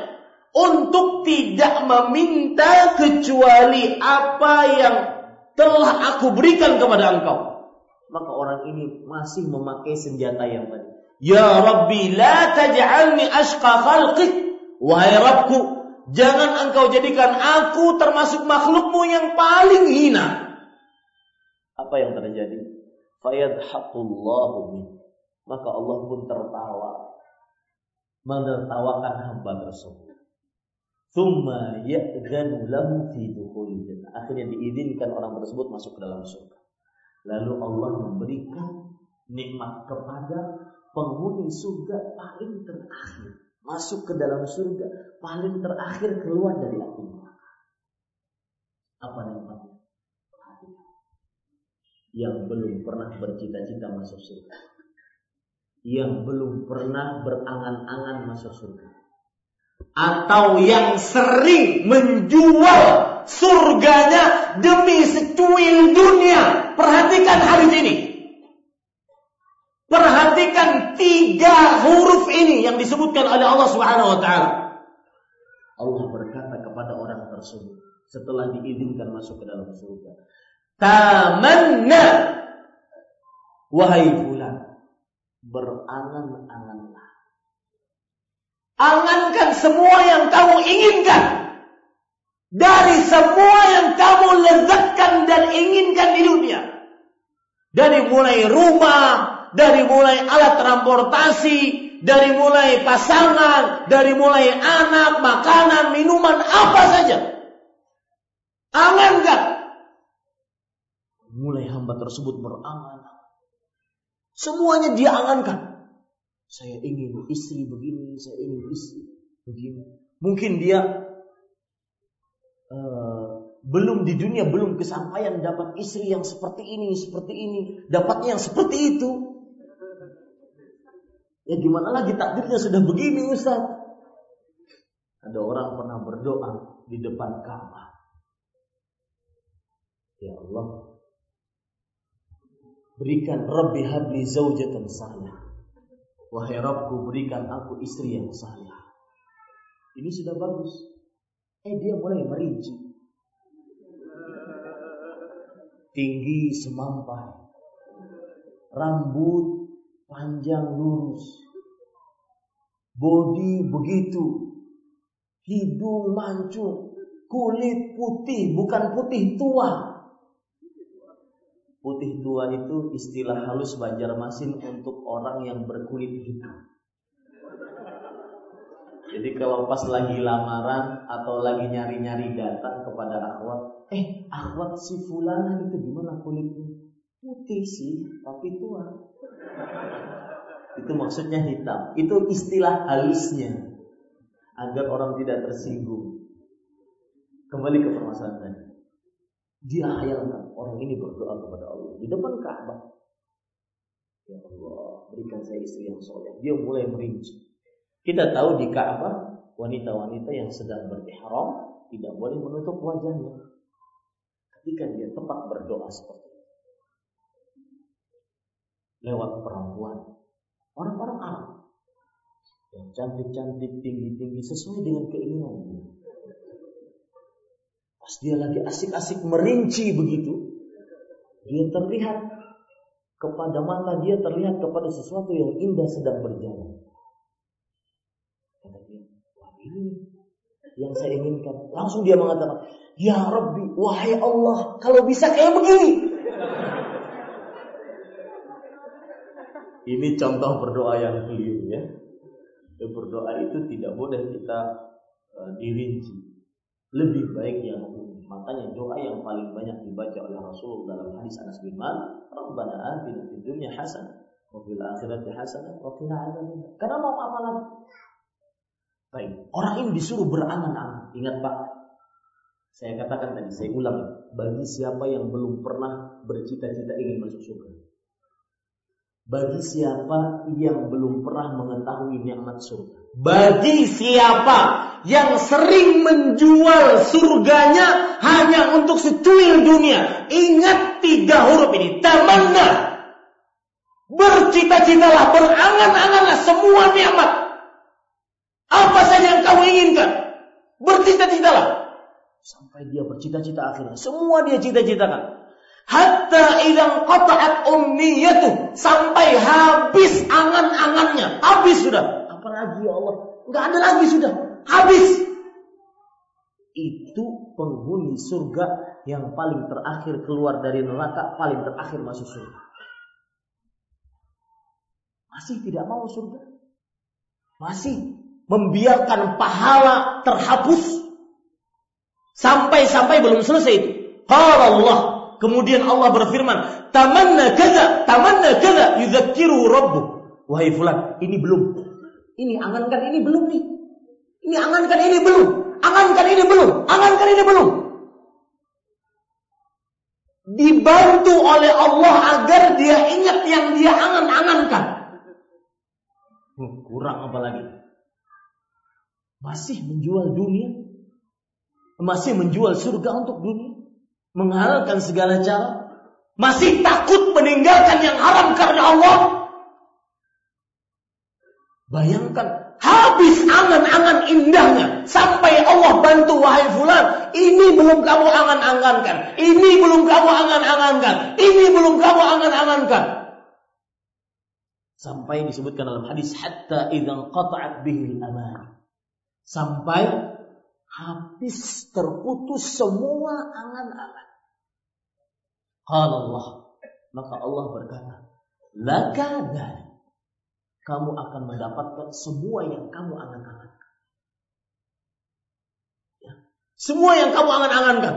untuk tidak meminta kecuali apa yang telah aku berikan kepada engkau. Maka orang ini masih memakai senjata yang tadi. Ya Rabbi la taj'alni ashqa khalqik. Wahai Rabbku, jangan engkau jadikan aku termasuk makhlukmu yang paling hina. Apa yang terjadi? Maka Allah pun tertawa. Menertawakan hamba tersebut. Akhirnya diizinkan orang tersebut masuk ke dalam surga. Lalu Allah memberikan nikmat kepada penghuni surga paling terakhir. Masuk ke dalam surga paling terakhir keluar dari api neraka. Apa nikmatnya? Yang belum pernah bercita-cita masuk surga. Yang belum pernah berangan-angan masuk surga atau yang sering menjual surganya demi secuil dunia. Perhatikan hari ini. Perhatikan tiga huruf ini yang disebutkan oleh Allah Subhanahu wa taala. Allah berkata kepada orang tersebut setelah diizinkan masuk ke dalam surga. Tamanna wahai fulan berangan-angan Angankan semua yang kamu inginkan. Dari semua yang kamu lezatkan dan inginkan di dunia. Dari mulai rumah, dari mulai alat transportasi, dari mulai pasangan, dari mulai anak, makanan, minuman, apa saja. Angankan. Mulai hamba tersebut berangan. Semuanya dia angankan. Saya ingin istri begini, saya ingin istri begini. Mungkin dia uh, belum di dunia belum kesampaian dapat istri yang seperti ini, seperti ini, dapatnya yang seperti itu. Ya gimana lagi takdirnya sudah begini Ustaz. Ada orang pernah berdoa di depan Ka'bah. Ya Allah, berikan Rabbi habli zaujatan salih. Wahai Rabbku berikan aku istri yang saleh. Ini sudah bagus. Eh dia mulai merinci. Tinggi semampai. Rambut panjang lurus. Bodi begitu. Hidung mancung. Kulit putih bukan putih tua. Putih tua itu istilah halus Banjarmasin untuk orang yang berkulit hitam. Jadi kalau pas lagi lamaran atau lagi nyari-nyari datang kepada akhwat, eh akhwat si fulana itu gimana kulitnya? Putih sih, tapi tua. Itu maksudnya hitam. Itu istilah halusnya agar orang tidak tersinggung. Kembali ke permasalahan tadi. Dia hayalkan orang ini berdoa kepada Allah di depan Ka'bah. Ya Allah, berikan saya istri yang soleh. Dia mulai merinci. Kita tahu di Ka'bah wanita-wanita yang sedang berihram tidak boleh menutup wajahnya. Ketika dia tempat berdoa seperti. Lewat perempuan. Orang-orang Arab. Yang cantik-cantik, tinggi-tinggi sesuai dengan keinginan dia. Pas dia lagi asik-asik merinci begitu, dia terlihat kepada mata dia terlihat kepada sesuatu yang indah sedang berjalan. Kata dia, wah ini yang saya inginkan. Langsung dia mengatakan, Ya Rabbi, wahai Allah, kalau bisa kayak begini. Ini contoh berdoa yang keliru ya. Berdoa itu tidak boleh kita uh, dirinci lebih baik yang umum. Makanya doa yang paling banyak dibaca oleh Rasul dalam hadis Anas bin Malik, Rabbana atina fid dunya hasanah wa fil akhirati hasanah wa qina adzabannar. Karena mau apa lagi? Baik, orang ini disuruh berangan-angan. Ingat Pak, saya katakan tadi, saya ulang, bagi siapa yang belum pernah bercita-cita ingin masuk surga. Bagi siapa yang belum pernah mengetahui nikmat surga. Bagi siapa yang sering menjual surganya hanya untuk secuil dunia. Ingat tiga huruf ini. Tamanna. Bercita-citalah, berangan-anganlah semua nikmat. Apa saja yang kamu inginkan. Bercita-citalah. Sampai dia bercita-cita akhirnya. Semua dia cita-citakan. Hatta idang qata'at umniyatu. Sampai habis angan-angannya. Habis sudah. Apalagi ya Allah. Enggak ada lagi sudah. Habis. Itu penghuni surga yang paling terakhir keluar dari neraka, paling terakhir masuk surga. Masih tidak mau surga? Masih membiarkan pahala terhapus sampai-sampai belum selesai itu. Qala Allah, kemudian Allah berfirman, "Tamanna kaza, tamanna kaza yudzakiru rabbuh." Wahai fulan, ini belum. Ini angankan ini belum nih. Ini angankan ini belum. Angankan ini belum. Angankan ini belum. Dibantu oleh Allah agar dia ingat yang dia angan-angankan. Hmm, kurang apa lagi? Masih menjual dunia. Masih menjual surga untuk dunia. Menghalalkan segala cara. Masih takut meninggalkan yang haram karena Allah. Bayangkan habis angan-angan indahnya sampai Allah bantu wahai fulan, ini belum kamu angan-angankan, ini belum kamu angan-angankan, ini belum kamu angan-angankan. Sampai disebutkan dalam hadis hatta idzan qata'at bihil aman. Sampai habis terputus semua angan-angan. Allah, maka Allah berkata, laka kamu akan mendapatkan semua yang kamu angan-angankan. Ya. Semua yang kamu angan-angankan.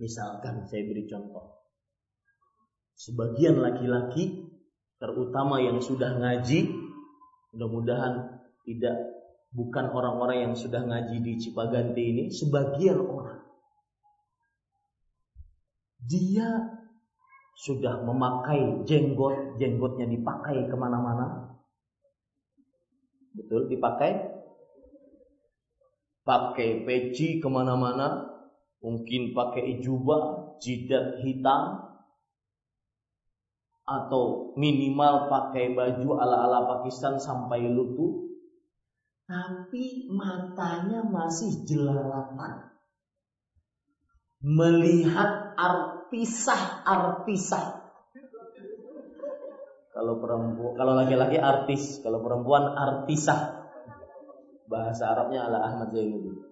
Misalkan saya beri contoh. Sebagian laki-laki, terutama yang sudah ngaji, mudah-mudahan tidak bukan orang-orang yang sudah ngaji di Cipaganti ini, sebagian orang dia sudah memakai jenggot, jenggotnya dipakai ke mana-mana. Betul, dipakai. Pakai peci ke mana-mana. Mungkin pakai jubah, jidat hitam. Atau minimal pakai baju ala-ala Pakistan sampai lutut. Tapi matanya masih jelalatan. Melihat arti artisah-artisah. Kalau perempuan, kalau laki-laki artis, kalau perempuan artisah. Bahasa Arabnya ala Ahmad Zainuddin.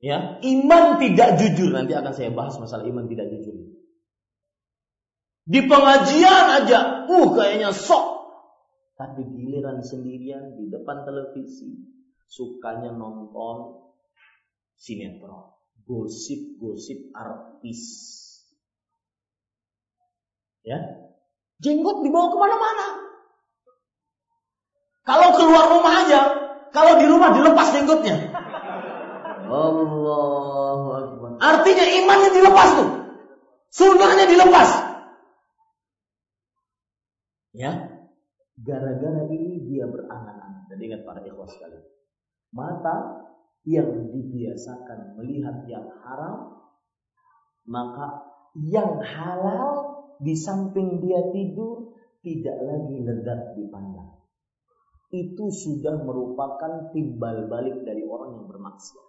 Ya, iman tidak jujur nanti akan saya bahas masalah iman tidak jujur. Di pengajian aja, uh kayaknya sok. Tapi giliran sendirian di depan televisi, sukanya nonton sinetron gosip-gosip artis. Ya, jenggot dibawa ke mana-mana. Kalau keluar rumah aja, kalau di rumah dilepas jenggotnya. Akbar. Artinya imannya dilepas tuh. Sunnahnya dilepas. Ya. Gara-gara ini dia berangan-angan. Dan ingat para ikhwas sekalian. Mata yang dibiasakan melihat yang haram, maka yang halal di samping dia tidur tidak lagi lezat dipandang. Itu sudah merupakan timbal balik dari orang yang bermaksiat.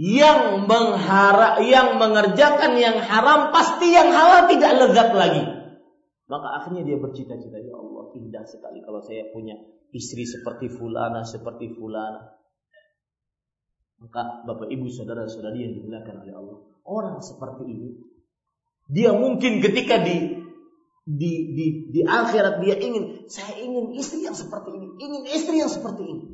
Yang menghara, yang mengerjakan yang haram pasti yang halal tidak lezat lagi. Maka akhirnya dia bercita-cita, ya Allah indah sekali kalau saya punya istri seperti fulana, seperti fulana. Maka Bapak Ibu saudara-saudari yang dimuliakan oleh Allah, orang seperti ini dia mungkin ketika di di di di akhirat dia ingin saya ingin istri yang seperti ini, ingin istri yang seperti ini.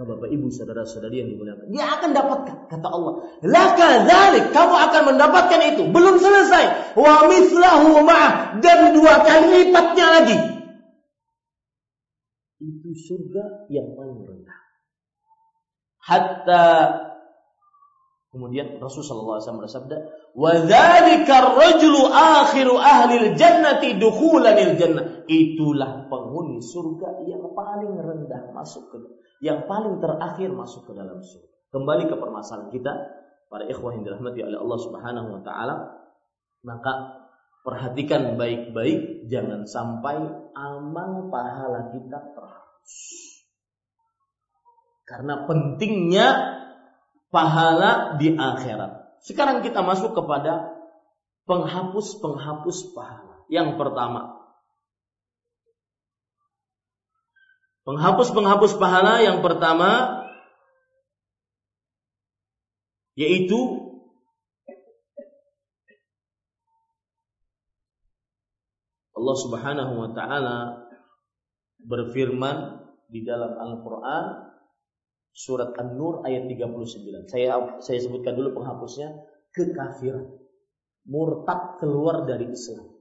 Ke Bapak Ibu saudara-saudari yang dimuliakan, dia akan dapatkan kata Allah. Laka dzalik, kamu akan mendapatkan itu. Belum selesai. Wa mithlahu ma'ah dan dua kali lipatnya lagi. Itu surga yang paling rendah. Hatta Kemudian Rasulullah SAW bersabda, "Wa dzalika rajulu akhiru ahli jannati dukhulanil jannah." Itulah penghuni surga yang paling rendah masuk ke yang paling terakhir masuk ke dalam surga. Kembali ke permasalahan kita, para ikhwah yang dirahmati oleh Allah Subhanahu wa taala, maka perhatikan baik-baik jangan sampai amal pahala kita terhapus. Karena pentingnya pahala di akhirat. Sekarang kita masuk kepada penghapus-penghapus pahala. Yang pertama, penghapus-penghapus pahala yang pertama yaitu Allah Subhanahu wa taala berfirman di dalam Al-Qur'an surat An-Nur ayat 39. Saya saya sebutkan dulu penghapusnya kekafiran. Murtad keluar dari Islam.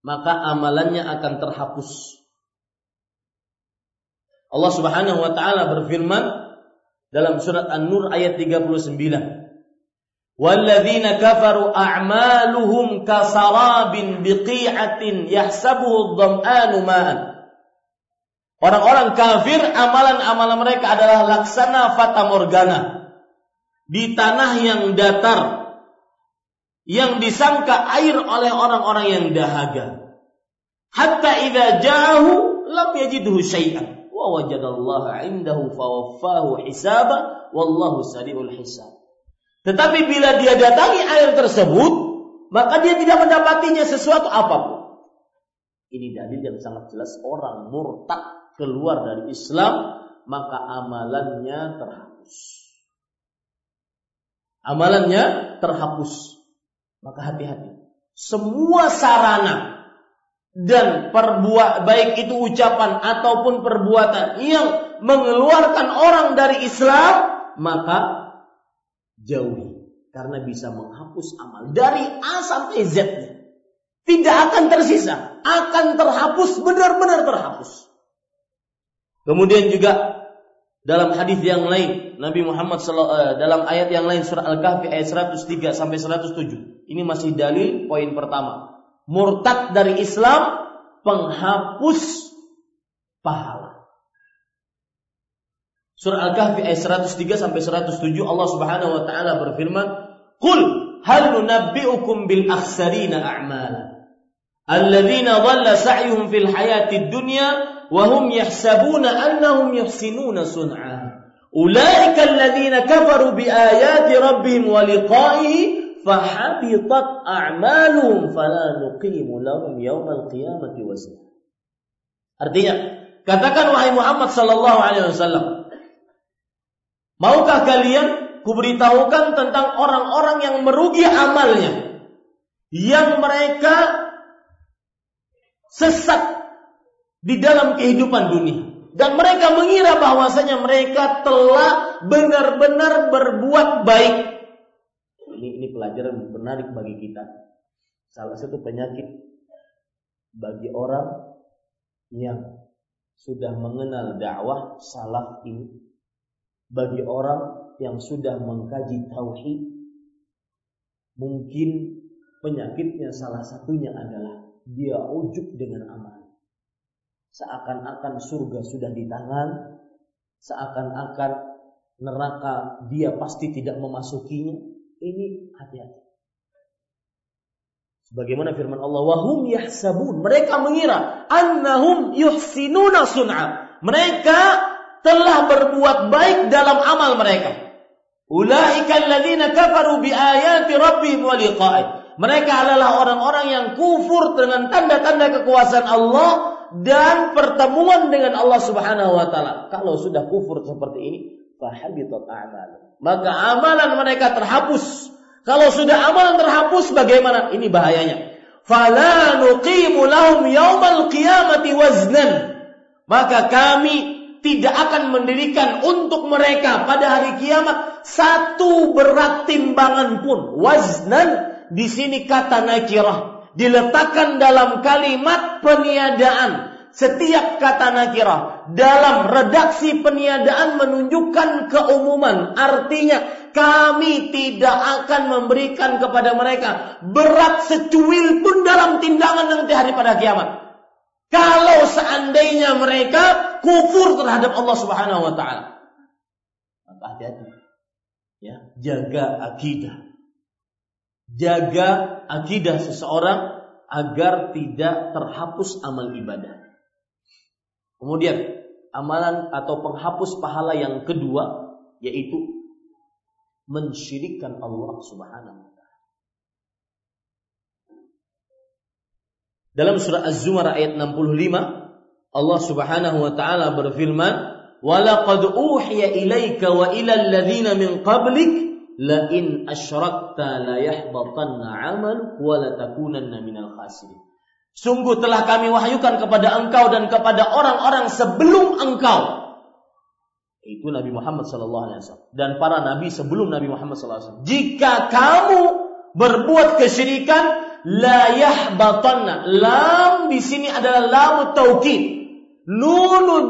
Maka amalannya akan terhapus. Allah Subhanahu wa taala berfirman dalam surat An-Nur ayat 39. Walladzina kafaru a'maluhum kasarabin biqi'atin yahsabuhu adh-dhama'anu ma'an Orang-orang kafir amalan-amalan mereka adalah laksana fata morgana di tanah yang datar yang disangka air oleh orang-orang yang dahaga. Hatta idza ja'ahu lam yajidhu syai'an wa wajadallaha 'indahu fawaffahu hisaba wallahu sari'ul hisab. Tetapi bila dia datangi air tersebut, maka dia tidak mendapatinya sesuatu apa pun. Ini dalil yang sangat jelas orang murtad keluar dari Islam, maka amalannya terhapus. Amalannya terhapus. Maka hati-hati. Semua sarana dan perbuat baik itu ucapan ataupun perbuatan yang mengeluarkan orang dari Islam, maka jauhi karena bisa menghapus amal dari A sampai Z. Tidak akan tersisa, akan terhapus benar-benar terhapus. Kemudian juga dalam hadis yang lain Nabi Muhammad uh, dalam ayat yang lain surah Al-Kahfi ayat 103 sampai 107. Ini masih dalil poin pertama. Murtad dari Islam penghapus pahala. Surah Al-Kahfi ayat 103 sampai 107 Allah Subhanahu wa taala berfirman, "Qul hal nunabbi'ukum bil akhsarina a'mala alladzina dhalla sa'yuhum fil hayatid dunya وهم يحسبون أنهم يحسنون صنعا أولئك الذين كفروا بآيات ربهم ولقائه فحبطت أعمالهم فلا نقيم لهم يوم القيامة وزنا Artinya, katakan wahai Muhammad sallallahu alaihi wasallam, maukah kalian kuberitahukan tentang orang-orang yang merugi amalnya, yang mereka sesat di dalam kehidupan dunia. Dan mereka mengira bahwasanya mereka telah benar-benar berbuat baik. Ini, ini pelajaran menarik bagi kita. Salah satu penyakit bagi orang yang sudah mengenal dakwah salaf ini bagi orang yang sudah mengkaji tauhid mungkin penyakitnya salah satunya adalah dia ujuk dengan amal seakan-akan surga sudah di tangan seakan-akan neraka dia pasti tidak memasukinya ini hati-hati Sebagaimana firman Allah, "Wahum yahsabun." Mereka mengira annahum yuhsinuna sun'a. Mereka telah berbuat baik dalam amal mereka. Ulaika alladziina kafaru bi ayati rabbihim wa. Mereka adalah orang-orang yang kufur dengan tanda-tanda kekuasaan Allah dan pertemuan dengan Allah Subhanahu wa taala. Kalau sudah kufur seperti ini, fahabitat a'mal. Maka amalan mereka terhapus kalau sudah amalan terhapus bagaimana? Ini bahayanya. Fala nuqimu lahum yaumal qiyamati waznan. Maka kami tidak akan mendirikan untuk mereka pada hari kiamat satu berat timbangan pun. Waznan di sini kata nakirah diletakkan dalam kalimat peniadaan. Setiap kata nakirah dalam redaksi peniadaan menunjukkan keumuman. Artinya kami tidak akan memberikan kepada mereka berat secuil pun dalam tindakan nanti hari pada kiamat. Kalau seandainya mereka kufur terhadap Allah Subhanahu wa taala. Hati-hati. Ya, jaga akidah. Jaga akidah seseorang agar tidak terhapus amal ibadah. Kemudian amalan atau penghapus pahala yang kedua yaitu mensyirikkan Allah Subhanahu wa taala. Dalam surah Az-Zumar ayat 65 Allah Subhanahu wa taala berfirman, "Wa laqad uhiya ilaika wa ila alladhina min qablik la in asyrakta la yahbatanna 'amaluk wa la minal khasirin." Sungguh telah kami wahyukan kepada engkau dan kepada orang-orang sebelum engkau itu Nabi Muhammad SAW dan para nabi sebelum Nabi Muhammad SAW. Jika kamu berbuat kesyirikan, la yahbatanna. Lam di sini adalah lam taukid. Nunun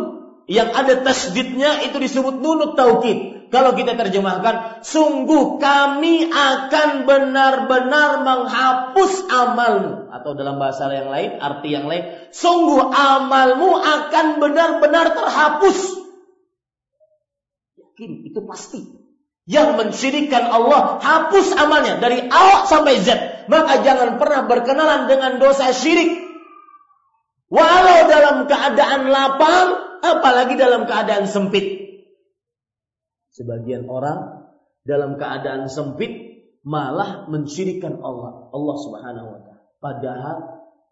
yang ada tasdidnya itu disebut nunut taukid. Kalau kita terjemahkan, sungguh kami akan benar-benar menghapus amalmu. Atau dalam bahasa yang lain, arti yang lain, sungguh amalmu akan benar-benar terhapus yakin itu pasti. Yang mensyirikan Allah hapus amalnya dari A sampai Z. Maka jangan pernah berkenalan dengan dosa syirik. Walau dalam keadaan lapang, apalagi dalam keadaan sempit. Sebagian orang dalam keadaan sempit malah mensyirikan Allah, Allah Subhanahu wa taala. Padahal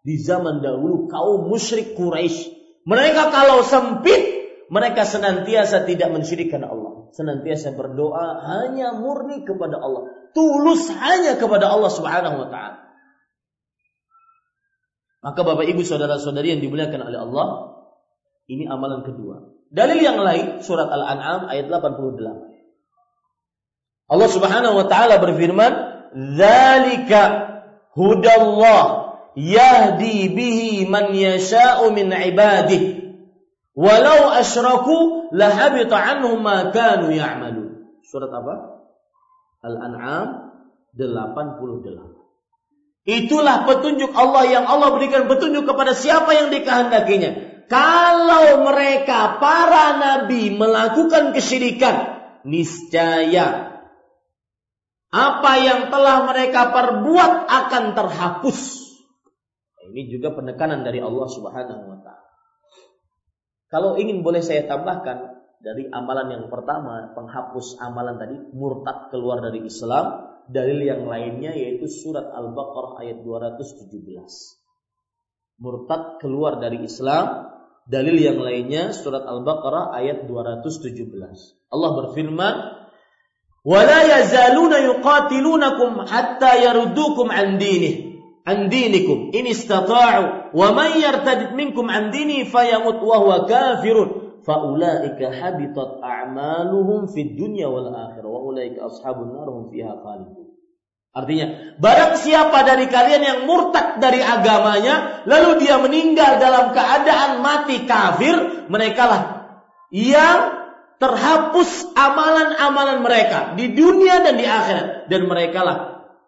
di zaman dahulu kaum musyrik Quraisy, mereka kalau sempit mereka senantiasa tidak mensyirikan Allah. Senantiasa berdoa hanya murni kepada Allah. Tulus hanya kepada Allah subhanahu wa ta'ala. Maka Bapak Ibu saudara-saudari yang dimuliakan oleh Allah, ini amalan kedua. Dalil yang lain surat Al-An'am ayat 88. Allah Subhanahu wa taala berfirman, "Dzalika hudallah yahdi bihi man yasha'u min ibadihi." Walau asyraku lahabita anhum ma kanu ya'malun. Surat apa? Al-An'am 88. Itulah petunjuk Allah yang Allah berikan petunjuk kepada siapa yang dikehendakinya. Kalau mereka para nabi melakukan kesyirikan, niscaya apa yang telah mereka perbuat akan terhapus. Ini juga penekanan dari Allah Subhanahu wa taala. Kalau ingin boleh saya tambahkan dari amalan yang pertama penghapus amalan tadi murtad keluar dari Islam dalil yang lainnya yaitu surat Al-Baqarah ayat 217 murtad keluar dari Islam Dalil yang lainnya surat Al-Baqarah ayat 217. Allah berfirman, "Wala yazaluna yuqatilunakum hatta yaruddukum an dinih." An dinikum in istata'u wa man yartad minkum an dini fayamut wa huwa kafirun faulaika habitat a'maluhum fid dunya wal akhirah wa ulaika ashabun nar hum fiha khalidun. Artinya, barang siapa dari kalian yang murtad dari agamanya, lalu dia meninggal dalam keadaan mati kafir, mereka lah yang terhapus amalan-amalan mereka di dunia dan di akhirat. Dan mereka lah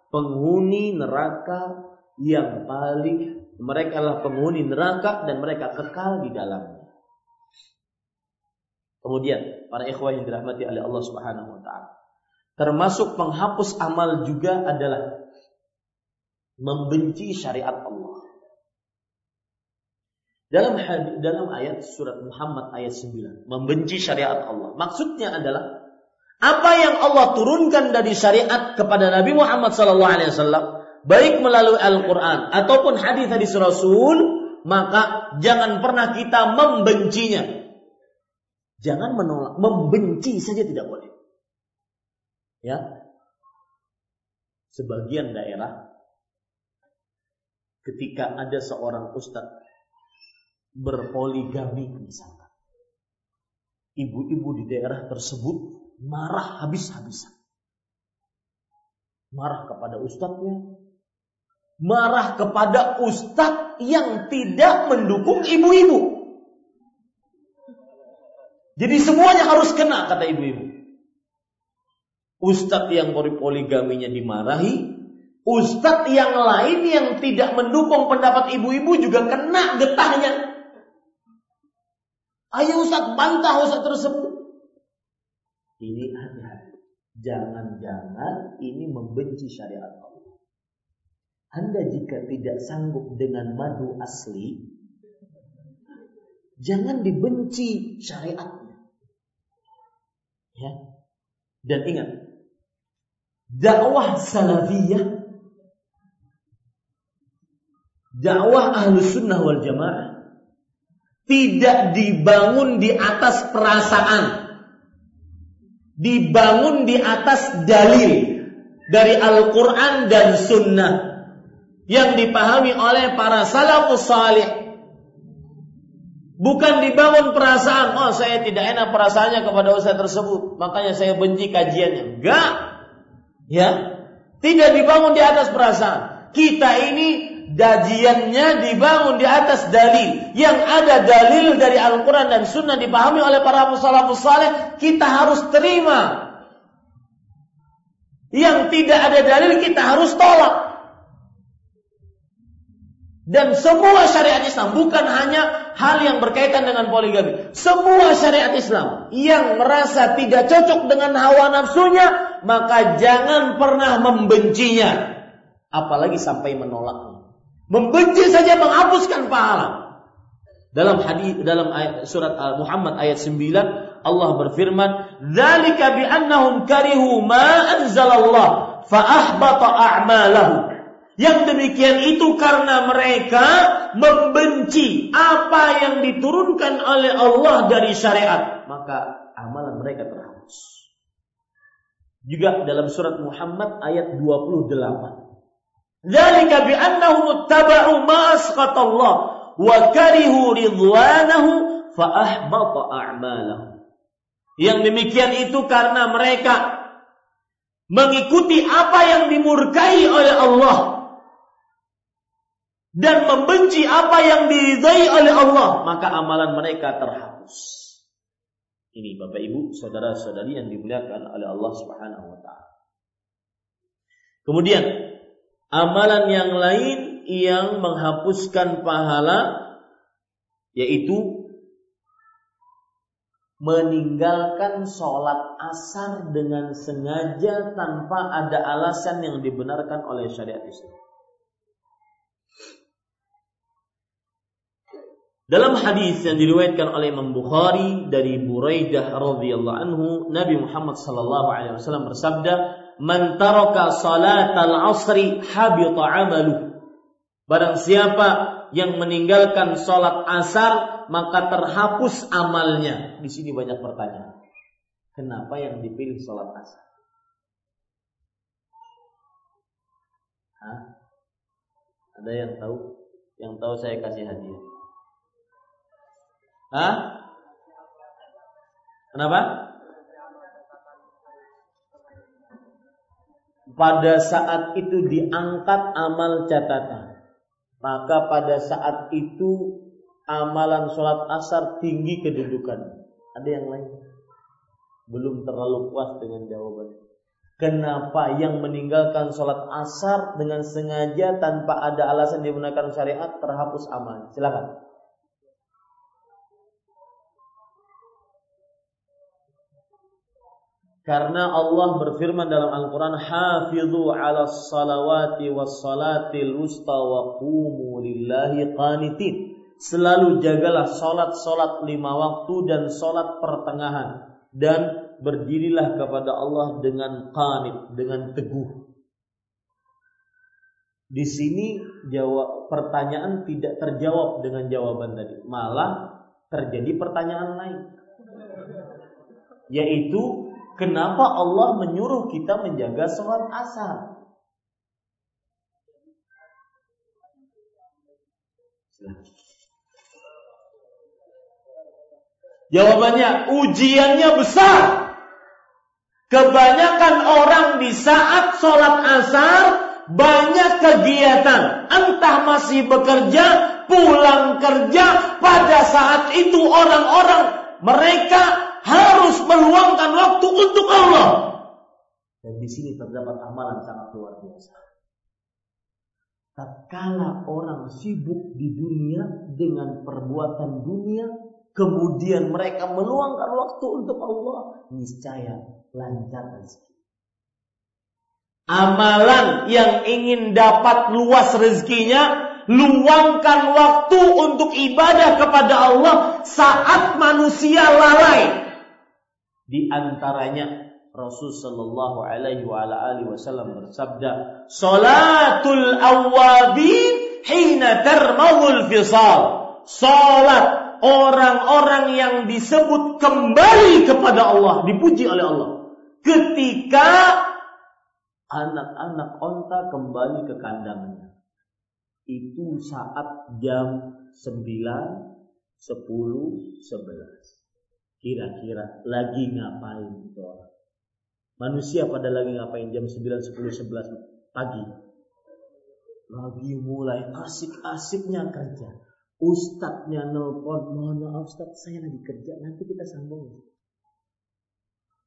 penghuni neraka yang paling mereka lah penghuni neraka dan mereka kekal di dalamnya. Kemudian para ikhwah yang dirahmati oleh Allah Subhanahu wa taala. Termasuk penghapus amal juga adalah membenci syariat Allah. Dalam dalam ayat surat Muhammad ayat 9, membenci syariat Allah. Maksudnya adalah apa yang Allah turunkan dari syariat kepada Nabi Muhammad SAW baik melalui Al-Quran ataupun hadis-hadis Rasul, maka jangan pernah kita membencinya. Jangan menolak, membenci saja tidak boleh. Ya. Sebagian daerah ketika ada seorang ustadz berpoligami misalkan. Ibu-ibu di daerah tersebut marah habis-habisan. Marah kepada ustadznya, marah kepada ustadz yang tidak mendukung ibu-ibu. Jadi semuanya harus kena kata ibu-ibu. Ustadz yang poligaminya dimarahi, ustadz yang lain yang tidak mendukung pendapat ibu-ibu juga kena getahnya. Ayo ustadz bantah ustadz tersebut. Ini hati-hati. Jangan-jangan ini membenci syariat Allah. Anda jika tidak sanggup dengan madu asli, jangan dibenci syariatnya. Ya. Dan ingat, dakwah salafiyah, dakwah ahlus sunnah wal jamaah, tidak dibangun di atas perasaan, dibangun di atas dalil dari Al-Quran dan Sunnah yang dipahami oleh para salafus salih. Bukan dibangun perasaan, oh saya tidak enak perasaannya kepada ustaz tersebut, makanya saya benci kajiannya. Enggak. Ya. Tidak dibangun di atas perasaan. Kita ini dajiannya dibangun di atas dalil. Yang ada dalil dari Al-Quran dan Sunnah dipahami oleh para salafus salih, kita harus terima. Yang tidak ada dalil kita harus tolak. Dan semua syariat Islam bukan hanya hal yang berkaitan dengan poligami. Semua syariat Islam yang merasa tidak cocok dengan hawa nafsunya, maka jangan pernah membencinya. Apalagi sampai menolaknya. Membenci saja menghapuskan pahala. Dalam hadis dalam ayat, surat Al Muhammad ayat 9 Allah berfirman, "Dzalika bi annahum karihu ma anzalallah fa ahbata a'malahum." Yang demikian itu karena mereka membenci apa yang diturunkan oleh Allah dari syariat, maka amalan mereka terhapus. Juga dalam surat Muhammad ayat 28. Dzalika bi annahum ittaba'u ma asqatallah wa karihu ridwanahu fa ahbata a'malahum. Yang demikian itu karena mereka mengikuti apa yang dimurkai oleh Allah dan membenci apa yang diridai oleh Allah, maka amalan mereka terhapus. Ini Bapak Ibu, saudara-saudari yang dimuliakan oleh Allah Subhanahu wa taala. Kemudian amalan yang lain yang menghapuskan pahala yaitu meninggalkan sholat asar dengan sengaja tanpa ada alasan yang dibenarkan oleh syariat Islam. Dalam hadis yang diriwayatkan oleh Imam Bukhari dari Buraidah radhiyallahu anhu, Nabi Muhammad sallallahu alaihi wasallam bersabda, "Man taraka salatal asri habita 'amalu." Barang siapa yang meninggalkan salat asar, maka terhapus amalnya. Di sini banyak pertanyaan. Kenapa yang dipilih salat asar? Hah? Ada yang tahu? Yang tahu saya kasih hadiah. Hah? Kenapa? 40 pada saat itu diangkat amal catatan. Maka pada saat itu amalan sholat asar tinggi kedudukan. Ada yang lain? Belum terlalu puas dengan jawaban. Kenapa yang meninggalkan sholat asar dengan sengaja tanpa ada alasan digunakan syariat terhapus amal? Silakan. Karena Allah berfirman dalam Al-Quran, Hafidhu ala salawati was salatil wusta wa qumu lillahi qanitin. Selalu jagalah solat-solat lima waktu dan solat pertengahan. Dan berdirilah kepada Allah dengan qanit, dengan teguh. Di sini jawab pertanyaan tidak terjawab dengan jawaban tadi. Malah terjadi pertanyaan lain. Yaitu Kenapa Allah menyuruh kita menjaga sholat asar? Jawabannya ujiannya besar. Kebanyakan orang di saat sholat asar banyak kegiatan. Entah masih bekerja, pulang kerja. Pada saat itu orang-orang mereka harus meluangkan waktu untuk Allah. Dan di sini terdapat amalan sangat luar biasa. Tatkala orang sibuk di dunia dengan perbuatan dunia, kemudian mereka meluangkan waktu untuk Allah, niscaya lancar rezeki. Amalan yang ingin dapat luas rezekinya luangkan waktu untuk ibadah kepada Allah saat manusia lalai di antaranya Rasul sallallahu alaihi wa ala alihi wasallam bersabda, "Salatul awabin hina tarmahul fisal." Salat orang-orang yang disebut kembali kepada Allah, dipuji oleh Allah. Ketika anak-anak onta kembali ke kandangnya. Itu saat jam 9, 10, 11. Kira-kira lagi ngapain itu orang? Manusia pada lagi ngapain jam 9, 10, 11 pagi? Lagi mulai asik-asiknya kerja. Ustadznya nelpon, mohon maaf Ustadz saya lagi kerja, nanti kita sambung.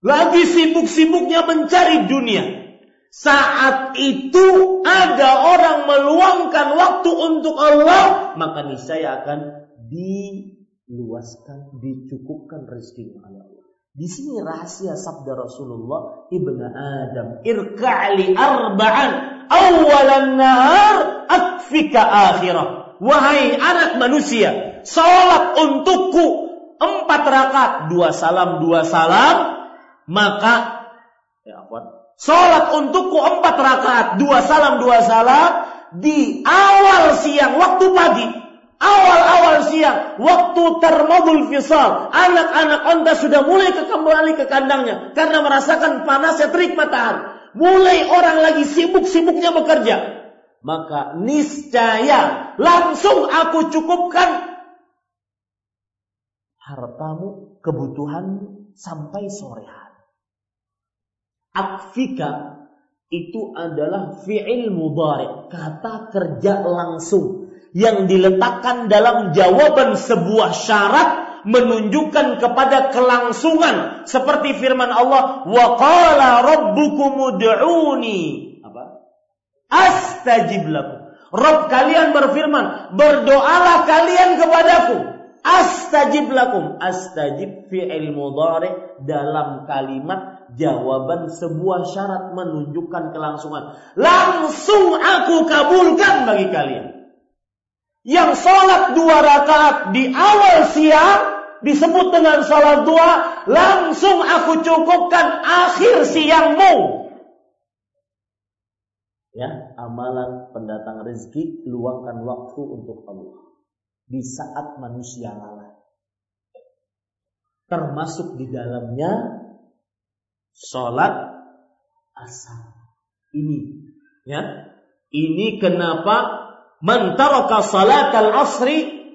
Lagi sibuk-sibuknya mencari dunia. Saat itu ada orang meluangkan waktu untuk Allah, maka niscaya akan di luaskan, dicukupkan rezekinya oleh Allah. Di sini rahasia sabda Rasulullah ibnu Adam, irka'li arba'an awalan nahar akfika akhirah. Wahai anak manusia, salat untukku empat rakaat, dua salam, dua salam, maka ya apa? Salat untukku empat rakaat, dua salam, dua salam di awal siang waktu pagi Awal-awal siang, waktu termobul fisal, anak-anak onta sudah mulai ke kembali ke kandangnya karena merasakan panasnya terik matahari. Mulai orang lagi sibuk-sibuknya bekerja. Maka niscaya langsung aku cukupkan hartamu, kebutuhanmu sampai sore hari. Akfika itu adalah fi'il mudhari, kata kerja langsung yang diletakkan dalam jawaban sebuah syarat menunjukkan kepada kelangsungan. Seperti firman Allah wa qala rabbukum ud'uni. Apa? Astajib lakum. Rob kalian berfirman berdoalah kalian kepadaku. Astajib lakum. Astajib fi'il mudhari. Dalam kalimat jawaban sebuah syarat menunjukkan kelangsungan. Langsung aku kabulkan bagi kalian yang sholat dua rakaat di awal siang disebut dengan sholat dua, langsung aku cukupkan akhir siangmu. Ya, amalan pendatang rezeki luangkan waktu untuk Allah di saat manusia lalai. Termasuk di dalamnya sholat asar. Ini, ya, ini kenapa Man taraka salatal asri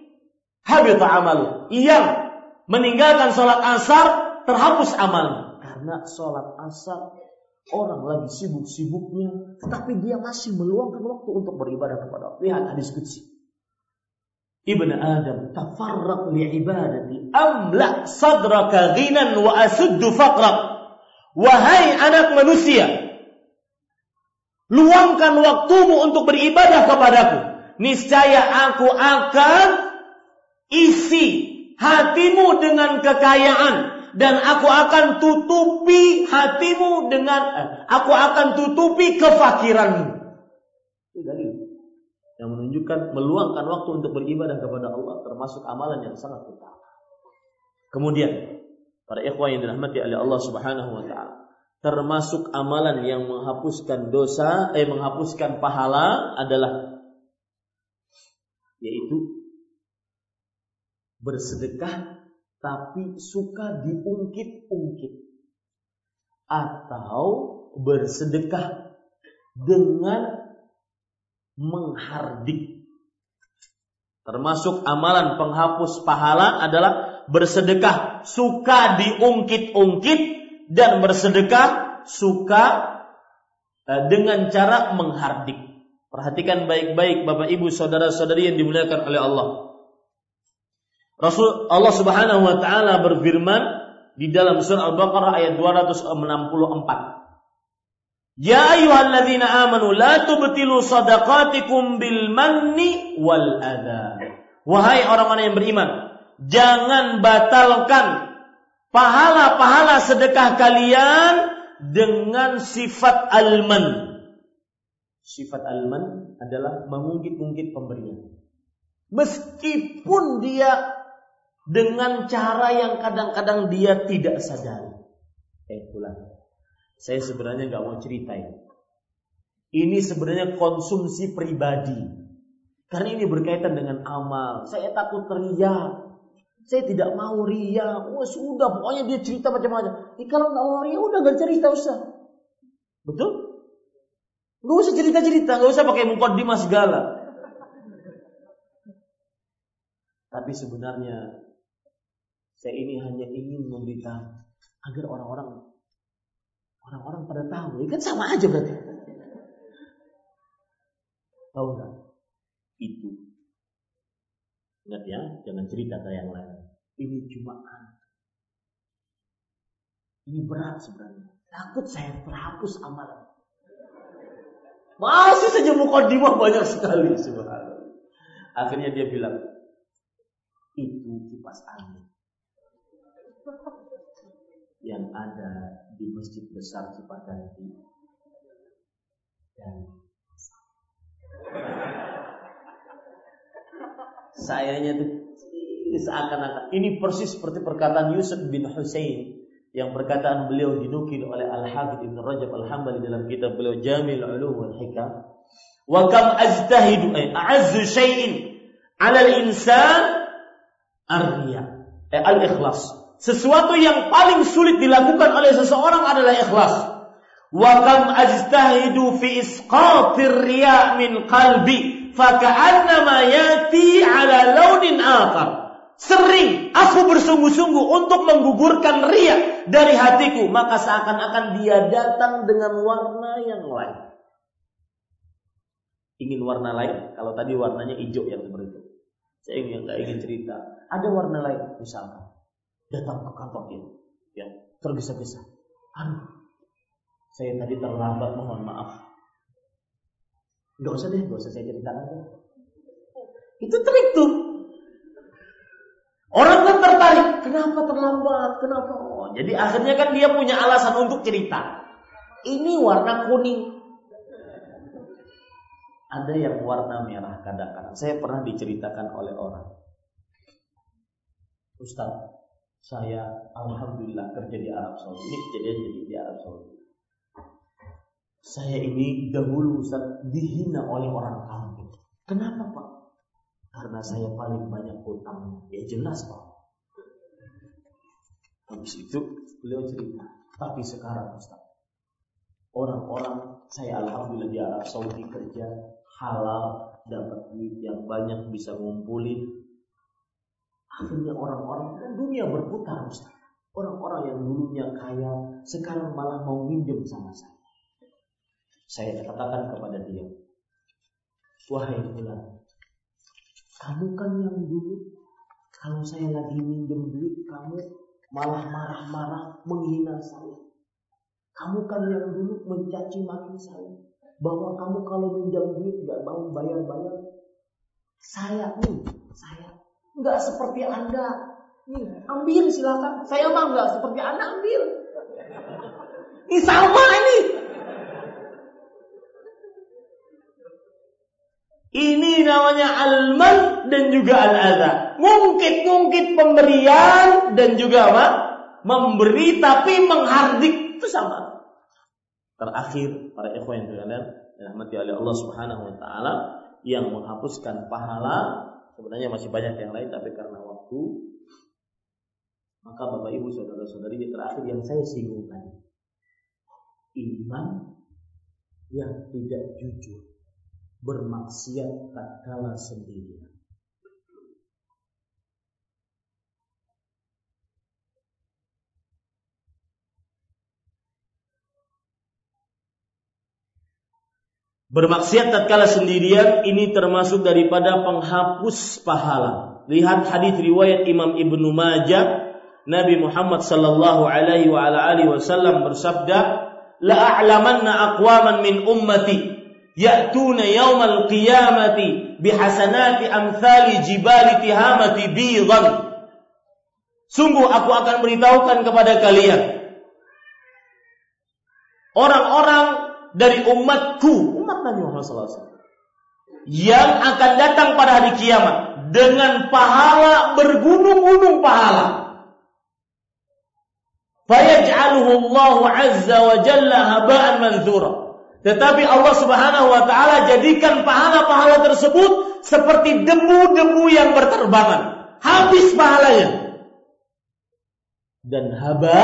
habita amalu. Yang meninggalkan salat asar terhapus amalnya. Karena salat asar Orang lagi sibuk-sibuknya, tetapi dia masih meluangkan waktu untuk beribadah kepada Allah. Lihat hadis kutsi. Ibn Adam, tafarraq li ibadati, amla sadraka ghinan wa asuddu faqrak. Wahai anak manusia, luangkan waktumu untuk beribadah kepadaku. Niscaya aku akan isi hatimu dengan kekayaan dan aku akan tutupi hatimu dengan eh, aku akan tutupi kefakiranmu. Itu dalil yang menunjukkan meluangkan waktu untuk beribadah kepada Allah termasuk amalan yang sangat utama. Kemudian para ikhwan yang dirahmati oleh Allah Subhanahu wa taala, termasuk amalan yang menghapuskan dosa eh menghapuskan pahala adalah yaitu bersedekah tapi suka diungkit-ungkit atau bersedekah dengan menghardik. Termasuk amalan penghapus pahala adalah bersedekah suka diungkit-ungkit dan bersedekah suka eh, dengan cara menghardik. Perhatikan baik-baik Bapak Ibu saudara-saudari yang dimuliakan oleh Allah. Rasul Allah Subhanahu wa taala berfirman di dalam surah Al-Baqarah ayat 264. Ya ayyuhalladzina amanu la tubtilu sadaqatikum bil manni wal adha. Wahai orang-orang yang beriman, jangan batalkan pahala-pahala sedekah kalian dengan sifat alman. Sifat alman adalah mengungkit-ungkit pemberian. Meskipun dia dengan cara yang kadang-kadang dia tidak sadari. Eh pulang. Saya sebenarnya nggak mau cerita ya. Ini sebenarnya konsumsi pribadi. Karena ini berkaitan dengan amal. Saya takut ria. Saya tidak mau ria. Oh sudah, pokoknya dia cerita macam-macam. Eh, kalau nggak mau ria, udah nggak cerita usah. Betul? Gak usah cerita-cerita, gak usah pakai mukaddimah segala. Tapi sebenarnya saya ini hanya ingin memberitahu agar orang-orang orang-orang pada tahu. Ya kan sama aja berarti. Tahu nggak? Itu. Ingat ya, jangan cerita ke yang lain. Ini cuma. Ini berat sebenarnya. Takut saya terhapus amalan. Masih saja mukadimah banyak sekali subhanallah. Akhirnya dia bilang, itu kipas angin yang ada di Masjid Besar Cipaganti dan sayanya tuh seakan-akan ini persis seperti perkataan Yusuf bin Hussein yang perkataan beliau dinukil oleh Al-Hafidh Ibn Rajab Al-Hambali dalam kitab beliau Jamil Ulum wal Hikam wa kam ajtahidu ay a'azzu syai'in 'ala al-insan ar-riya eh, al-ikhlas sesuatu yang paling sulit dilakukan oleh seseorang adalah ikhlas. Wa kam ajtahidu fi isqatir riya min qalbi faka'annama yati ala launin akhar. Sering aku bersungguh-sungguh untuk menggugurkan ria dari hatiku, maka seakan-akan dia datang dengan warna yang lain. Ingin warna lain? Kalau tadi warnanya hijau yang seperti itu. Saya ingin nggak ingin cerita. Ada warna lain, misalkan datang ke kantor ini, ya tergesa-gesa. Aduh, saya tadi terlambat, mohon maaf. Gak usah deh, gak usah saya ceritakan. Itu trik tuh. Orang kan tertarik, kenapa terlambat, kenapa? Oh, jadi akhirnya kan dia punya alasan untuk cerita. Ini warna kuning. Ada yang warna merah kadang-kadang. Saya pernah diceritakan oleh orang. Ustaz, saya alhamdulillah kerja di Arab Saudi. Ini kejadian jadi di Arab Saudi. Saya ini dahulu Ustaz dihina oleh orang kampung. Kenapa Pak? Karena saya paling banyak utang. Ya jelas Pak. Habis itu beliau cerita. Tapi sekarang Ustaz. Orang-orang saya alhamdulillah di Arab Saudi kerja halal, dapat duit yang banyak bisa ngumpulin, Akhirnya orang-orang dan dunia berputar Ustaz. Orang-orang yang dulunya kaya sekarang malah mau minjem sama saya. Saya katakan kepada dia, wahai fulan, kamu kan yang dulu kalau saya lagi minjem duit kamu malah marah-marah menghina saya. Kamu kan yang dulu mencaci maki saya bahwa kamu kalau minjam duit nggak mau bayar-bayar. Saya nih, saya nggak seperti anda. Nih, ambil silakan. Saya mah nggak seperti anda ambil. Ini sama ini. Ini namanya alman dan juga al-adha. Ngungkit-ngungkit pemberian dan juga apa? Memberi tapi menghardik itu sama. Terakhir para ikhwan yang sekalian dirahmati oleh Allah Subhanahu wa taala yang menghapuskan pahala sebenarnya masih banyak yang lain tapi karena waktu maka Bapak Ibu saudara-saudari terakhir yang saya singgung tadi iman yang tidak jujur bermaksiat tak kalah sendirian. Bermaksiat tatkala sendirian ini termasuk daripada penghapus pahala. Lihat hadis riwayat Imam Ibnu Majah, Nabi Muhammad sallallahu alaihi wasallam bersabda, "La a'lamanna aqwaman min ummati ya'tuna yaumal qiyamati bihasanati amthali jibali tihamati bidan. Sungguh aku akan beritahukan kepada kalian orang-orang dari umatku, umat Nabi Muhammad SAW, yang akan datang pada hari kiamat dengan pahala bergunung-gunung pahala. Fayaj'aluhu Allah azza wa jalla haba'an manthura. Tetapi Allah Subhanahu wa taala jadikan pahala-pahala tersebut seperti debu-debu yang berterbangan. Habis pahalanya. Dan haba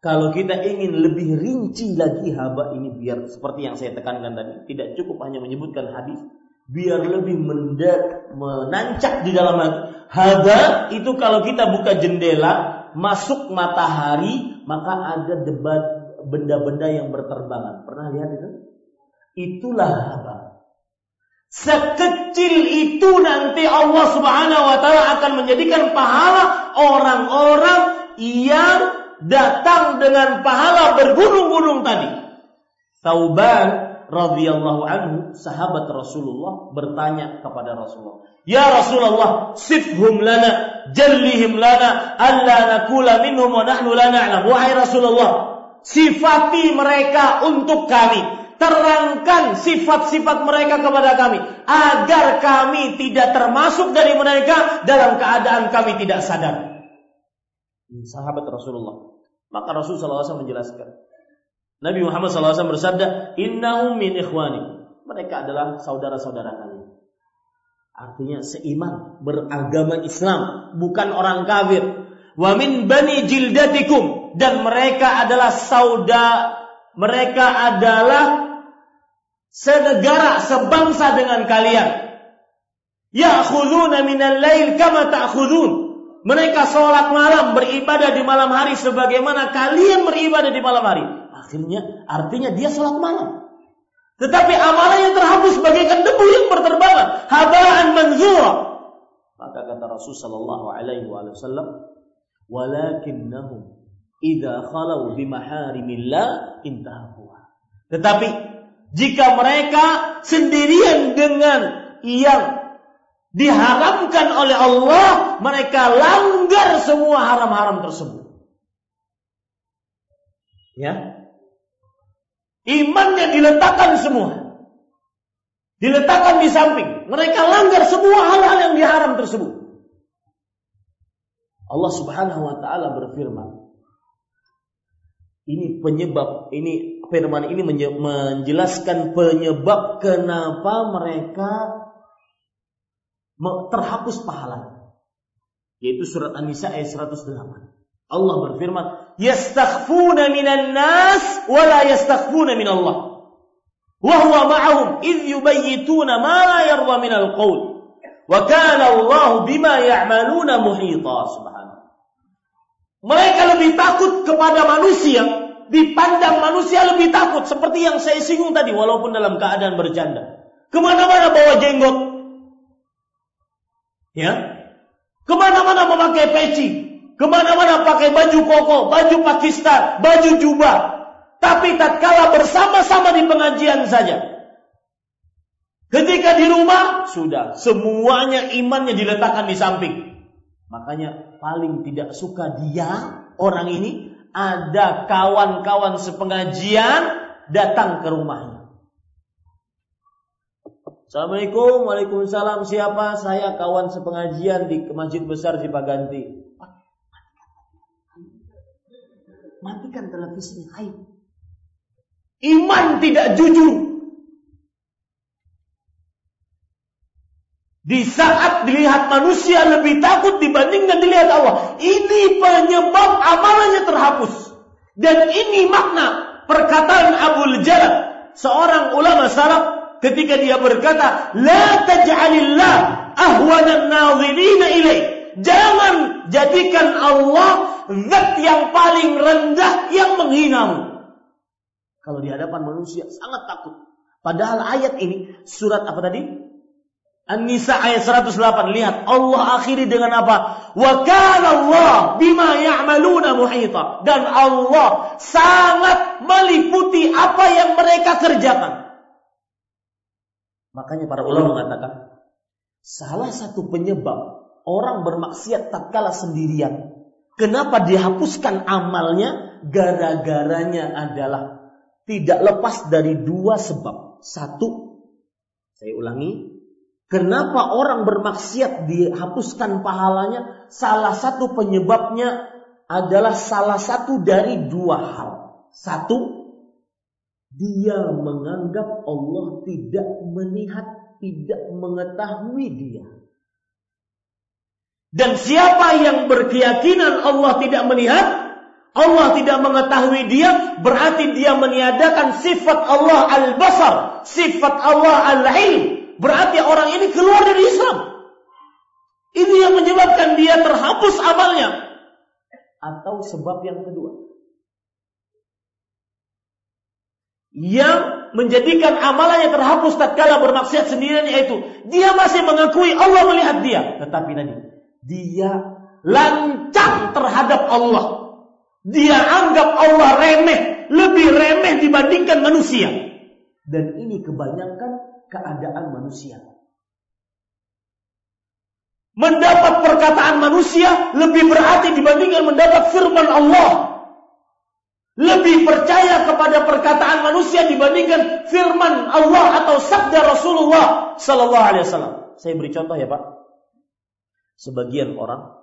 kalau kita ingin lebih rinci lagi haba ini biar seperti yang saya tekankan tadi, tidak cukup hanya menyebutkan hadis, biar lebih mendak, menancap di dalam hati. Haba itu kalau kita buka jendela, masuk matahari, maka ada debat benda-benda yang berterbangan. Pernah lihat itu? Itulah apa? Sekecil itu nanti Allah Subhanahu wa taala akan menjadikan pahala orang-orang yang datang dengan pahala bergunung-gunung tadi. Tauban radhiyallahu anhu sahabat Rasulullah bertanya kepada Rasulullah, "Ya Rasulullah, sifhum lana, jallihim lana, alla nakula minhum wa nahnu la na'lam." Wahai Rasulullah, sifati mereka untuk kami. Terangkan sifat-sifat mereka kepada kami agar kami tidak termasuk dari mereka dalam keadaan kami tidak sadar. Sahabat Rasulullah. Maka Rasulullah SAW menjelaskan. Nabi Muhammad SAW bersabda, Innahum min ikhwani. Mereka adalah saudara-saudara kami. Artinya seiman, beragama Islam, bukan orang kafir. Wa min bani jildatikum. Dan mereka adalah sauda mereka adalah senegara sebangsa dengan kalian. Ya'khuduna minal lail kama ta'khudun mereka sholat malam beribadah di malam hari sebagaimana kalian beribadah di malam hari. Akhirnya artinya dia sholat malam. Tetapi amalannya terhapus bagaikan debu yang berterbangan. Habaan manzura. Maka kata Rasul sallallahu alaihi wasallam walakinnahum idza khalau bimaharimillah intahuha. Tetapi jika mereka sendirian dengan yang diharamkan oleh Allah, mereka langgar semua haram-haram tersebut. Ya. Imannya diletakkan semua. Diletakkan di samping. Mereka langgar semua hal-hal yang diharam tersebut. Allah Subhanahu wa taala berfirman, ini penyebab, ini firman ini menjelaskan penyebab kenapa mereka terhapus pahala. Yaitu surat An-Nisa ayat 108. Allah berfirman, "Yastakhfuna minan nas wa la yastakhfuna min Allah." Wa huwa ma'ahum idh yubayyituna ma la yarda min al-qawl. Wa kana Allah bima ya'maluna muhita. Mereka lebih takut kepada manusia dipandang manusia lebih takut seperti yang saya singgung tadi walaupun dalam keadaan bercanda. Ke mana-mana bawa jenggot. Ya. Ke mana-mana memakai peci. Ke mana-mana pakai baju koko, baju Pakistan, baju jubah. Tapi tatkala bersama-sama di pengajian saja. Ketika di rumah, sudah. Semuanya imannya diletakkan di samping. Makanya paling tidak suka dia, orang ini, ada kawan-kawan sepengajian datang ke rumahnya. Assalamualaikum, waalaikumsalam. Siapa? Saya kawan sepengajian di masjid besar di Paganti. Matikan televisinya, ayo. Iman tidak jujur. Di saat dilihat manusia lebih takut dibandingkan dilihat Allah. Ini penyebab amalannya terhapus. Dan ini makna perkataan Abu Jalal. Seorang ulama salaf ketika dia berkata, La taj'alillah nazilina ilaih. Jangan jadikan Allah zat yang paling rendah yang menghinamu. Kalau di hadapan manusia sangat takut. Padahal ayat ini surat apa tadi? An-Nisa ayat 108. Lihat, Allah akhiri dengan apa? Wa kana Allah bima ya'maluna muhita. Dan Allah sangat meliputi apa yang mereka kerjakan. Makanya para ulama mengatakan, salah satu penyebab orang bermaksiat tatkala sendirian. Kenapa dihapuskan amalnya? Gara-garanya adalah tidak lepas dari dua sebab. Satu, saya ulangi, Kenapa orang bermaksiat dihapuskan pahalanya? Salah satu penyebabnya adalah salah satu dari dua hal. Satu, dia menganggap Allah tidak melihat, tidak mengetahui dia. Dan siapa yang berkeyakinan Allah tidak melihat, Allah tidak mengetahui dia, berarti dia meniadakan sifat Allah al-basar, sifat Allah al-ilm, Berarti orang ini keluar dari Islam. Ini yang menyebabkan dia terhapus amalnya. Atau sebab yang kedua. Yang menjadikan amalannya terhapus tatkala bermaksiat sendirian yaitu dia masih mengakui Allah melihat dia, tetapi tadi dia lancang terhadap Allah. Dia anggap Allah remeh, lebih remeh dibandingkan manusia. Dan ini kebanyakan keadaan manusia. Mendapat perkataan manusia lebih berarti dibandingkan mendapat firman Allah. Lebih percaya kepada perkataan manusia dibandingkan firman Allah atau sabda Rasulullah sallallahu alaihi wasallam. Saya beri contoh ya, Pak. Sebagian orang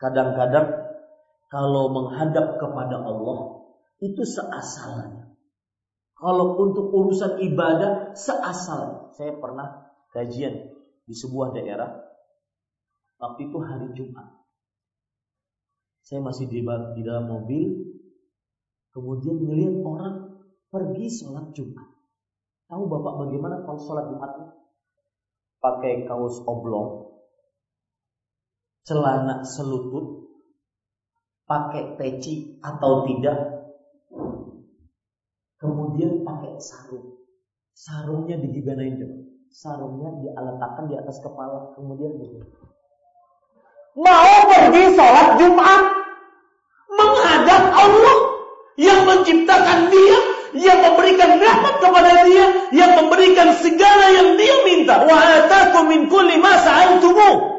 kadang-kadang kalau menghadap kepada Allah itu seasalnya. Kalau untuk urusan ibadah seasal. Saya pernah kajian di sebuah daerah. Waktu itu hari Jumat. Saya masih di, dalam mobil. Kemudian melihat orang pergi sholat Jumat. Tahu Bapak bagaimana kalau sholat Jumat? Pakai kaos oblong. Celana selutut. Pakai peci atau tidak Kemudian sarung. Sarungnya digimanain coba? Sarungnya diletakkan di atas kepala. Kemudian begini. Mau pergi sholat Jumat. Menghadap Allah. Yang menciptakan dia. Yang memberikan rahmat kepada dia. Yang memberikan segala yang dia minta. Wa ataku min kulli ma sa'altumu.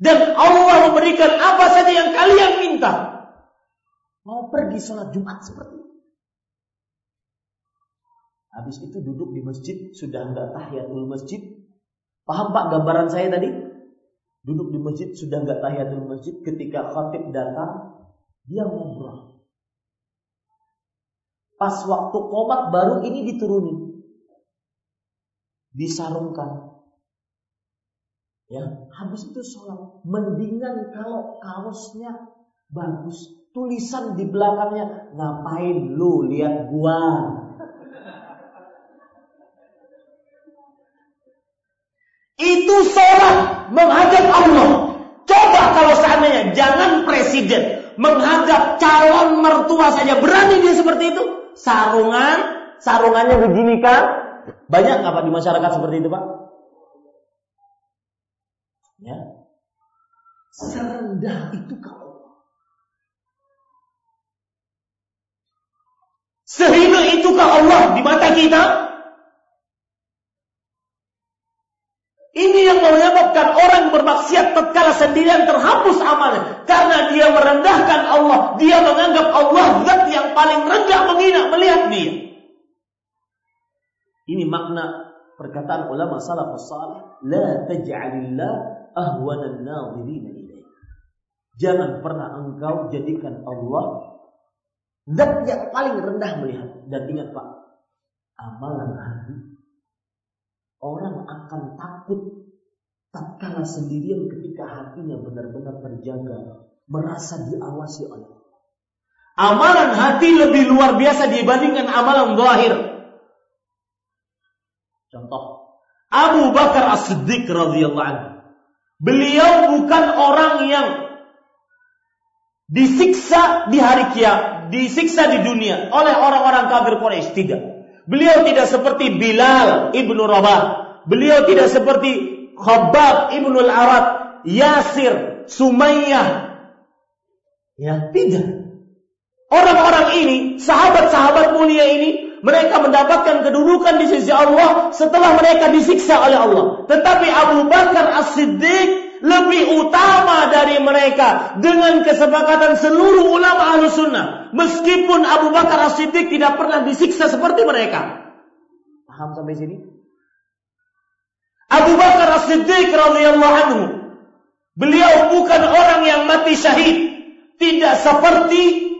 Dan Allah memberikan apa saja yang kalian minta. Mau pergi sholat Jumat seperti Habis itu duduk di masjid, sudah enggak tahiyatul masjid. Paham Pak gambaran saya tadi? Duduk di masjid, sudah enggak tahiyatul masjid. Ketika khatib datang, dia ngobrol. Pas waktu komat baru ini diturunin. Disarungkan. Ya, habis itu sholat. Mendingan kalau kaosnya bagus. Tulisan di belakangnya, ngapain lu lihat gua? Menghadap Allah. Coba kalau seandainya jangan presiden, menghadap calon mertua saja berani dia seperti itu. Sarungan, sarungannya begini kan? Banyak nggak Pak di masyarakat seperti itu Pak? Ya. Serendah itu kau. Sehina itukah Allah di mata kita? Ini yang menyebabkan orang bermaksiat tatkala sendirian terhapus amalnya karena dia merendahkan Allah, dia menganggap Allah zat yang paling rendah menghina melihat dia. Ini makna perkataan ulama salafus salih, la taj'alillah ahwanan nadhirin ilaih. Jangan pernah engkau jadikan Allah zat yang paling rendah melihat. Dan ingat Pak, amalan hati orang akan takut tatkala sendirian ketika hatinya benar-benar terjaga, merasa diawasi oleh Amalan hati lebih luar biasa dibandingkan amalan zahir. Contoh, Abu Bakar As-Siddiq radhiyallahu anhu. Beliau bukan orang yang disiksa di hari kiamat, disiksa di dunia oleh orang-orang kafir Quraisy, tidak. Beliau tidak seperti Bilal ibnu Rabah. Beliau tidak seperti Khabbab ibnu Al-Arad, Yasir, Sumayyah. Ya, tidak. Orang-orang ini, sahabat-sahabat mulia ini, mereka mendapatkan kedudukan di sisi Allah setelah mereka disiksa oleh Allah. Tetapi Abu Bakar As-Siddiq lebih utama dari mereka dengan kesepakatan seluruh ulama ahlu sunnah. Meskipun Abu Bakar As-Siddiq tidak pernah disiksa seperti mereka. Paham sampai sini? Abu Bakar As-Siddiq radhiyallahu anhu. Beliau bukan orang yang mati syahid. Tidak seperti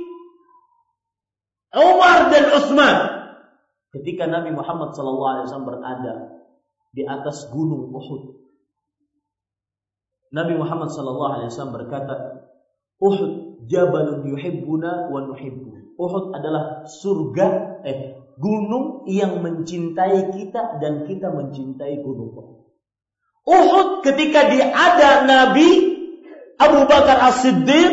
Umar dan Utsman. Ketika Nabi Muhammad SAW berada di atas gunung Uhud, Nabi Muhammad sallallahu alaihi wasallam berkata, Uhud jabalun yuhibbuna wa nuhibbu. Uhud adalah surga eh gunung yang mencintai kita dan kita mencintai gunung Uhud. Uhud ketika diada Nabi Abu Bakar As-Siddiq,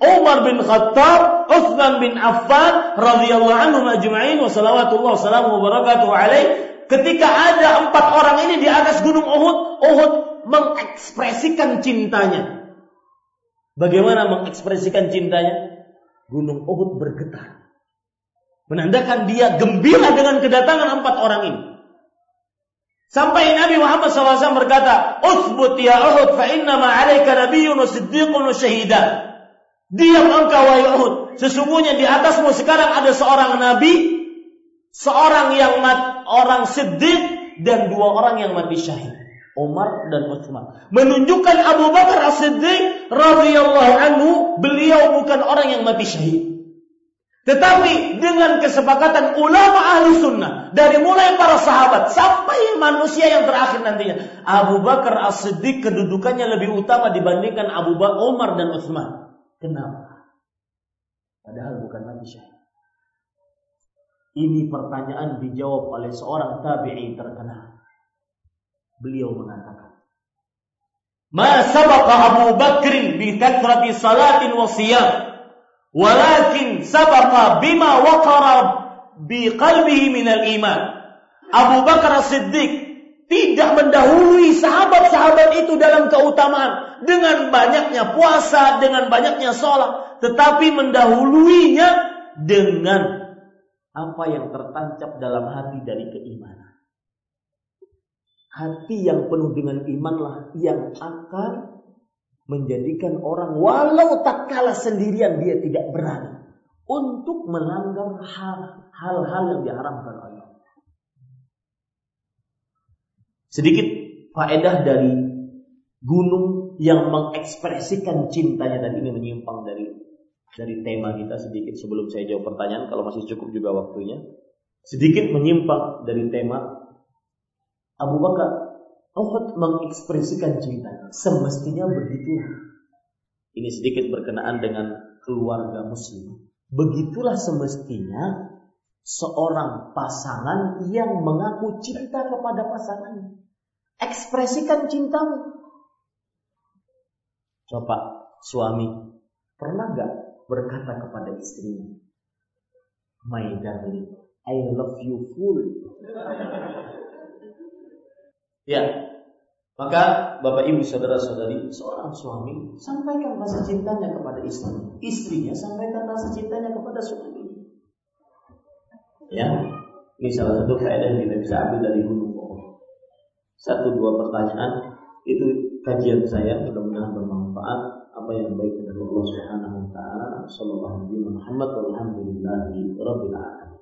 Umar bin Khattab, Uthman bin Affan radhiyallahu anhum ajma'in wa salawatullah wa barakatuhu alaih ketika ada empat orang ini di atas gunung Uhud, Uhud mengekspresikan cintanya. Bagaimana mengekspresikan cintanya? Gunung Uhud bergetar. Menandakan dia gembira dengan kedatangan empat orang ini. Sampai Nabi Muhammad SAW berkata, Uthbut ya Uhud fa inna ma'alaika nabiyyun siddiqun syahida. Diam engkau wahai Uhud. Sesungguhnya di atasmu sekarang ada seorang nabi, seorang yang mat, orang siddiq dan dua orang yang mati syahid. Umar dan Utsman. Menunjukkan Abu Bakar As-Siddiq radhiyallahu anhu beliau bukan orang yang mati syahid. Tetapi dengan kesepakatan ulama ahli sunnah dari mulai para sahabat sampai manusia yang terakhir nantinya, Abu Bakar As-Siddiq kedudukannya lebih utama dibandingkan Abu Bakar Umar dan Utsman. Kenapa? Padahal bukan mati syahid. Ini pertanyaan dijawab oleh seorang tabi'i terkenal. Beliau mengatakan, "Ma sabaqa Abu Bakr bi kathrati salatin wa siyam, walakin sabaqa bima waqara bi qalbihi min al-iman." Abu Bakar As-Siddiq tidak mendahului sahabat-sahabat itu dalam keutamaan dengan banyaknya puasa, dengan banyaknya sholat, tetapi mendahuluinya dengan apa yang tertancap dalam hati dari keimanan. Hati yang penuh dengan imanlah yang akan menjadikan orang walau tak kalah sendirian dia tidak berani untuk melanggar hal-hal yang diharamkan Allah. Sedikit faedah dari gunung yang mengekspresikan cintanya dan ini menyimpang dari dari tema kita sedikit sebelum saya jawab pertanyaan kalau masih cukup juga waktunya. Sedikit menyimpang dari tema Abu Bakar Uhud mengekspresikan cinta. Semestinya begitu. Ini sedikit berkenaan dengan keluarga muslim. Begitulah semestinya seorang pasangan yang mengaku cinta kepada pasangannya. Ekspresikan cintamu. Coba suami pernah nggak berkata kepada istrinya, My darling, I love you full. Ya, maka Bapak Ibu saudara-saudari, seorang suami sampaikan rasa cintanya kepada istri. Istrinya sampaikan rasa cintanya kepada suami. Ya, ini salah satu faedah yang kita bisa ambil dari gunung. Satu dua pertanyaan. Itu kajian saya mudah-mudahan bermanfaat. Apa yang baik dari Allah Subhanahu wa taala. Sallallahu alaihi Muhammad walhamdulillahi rabbil alamin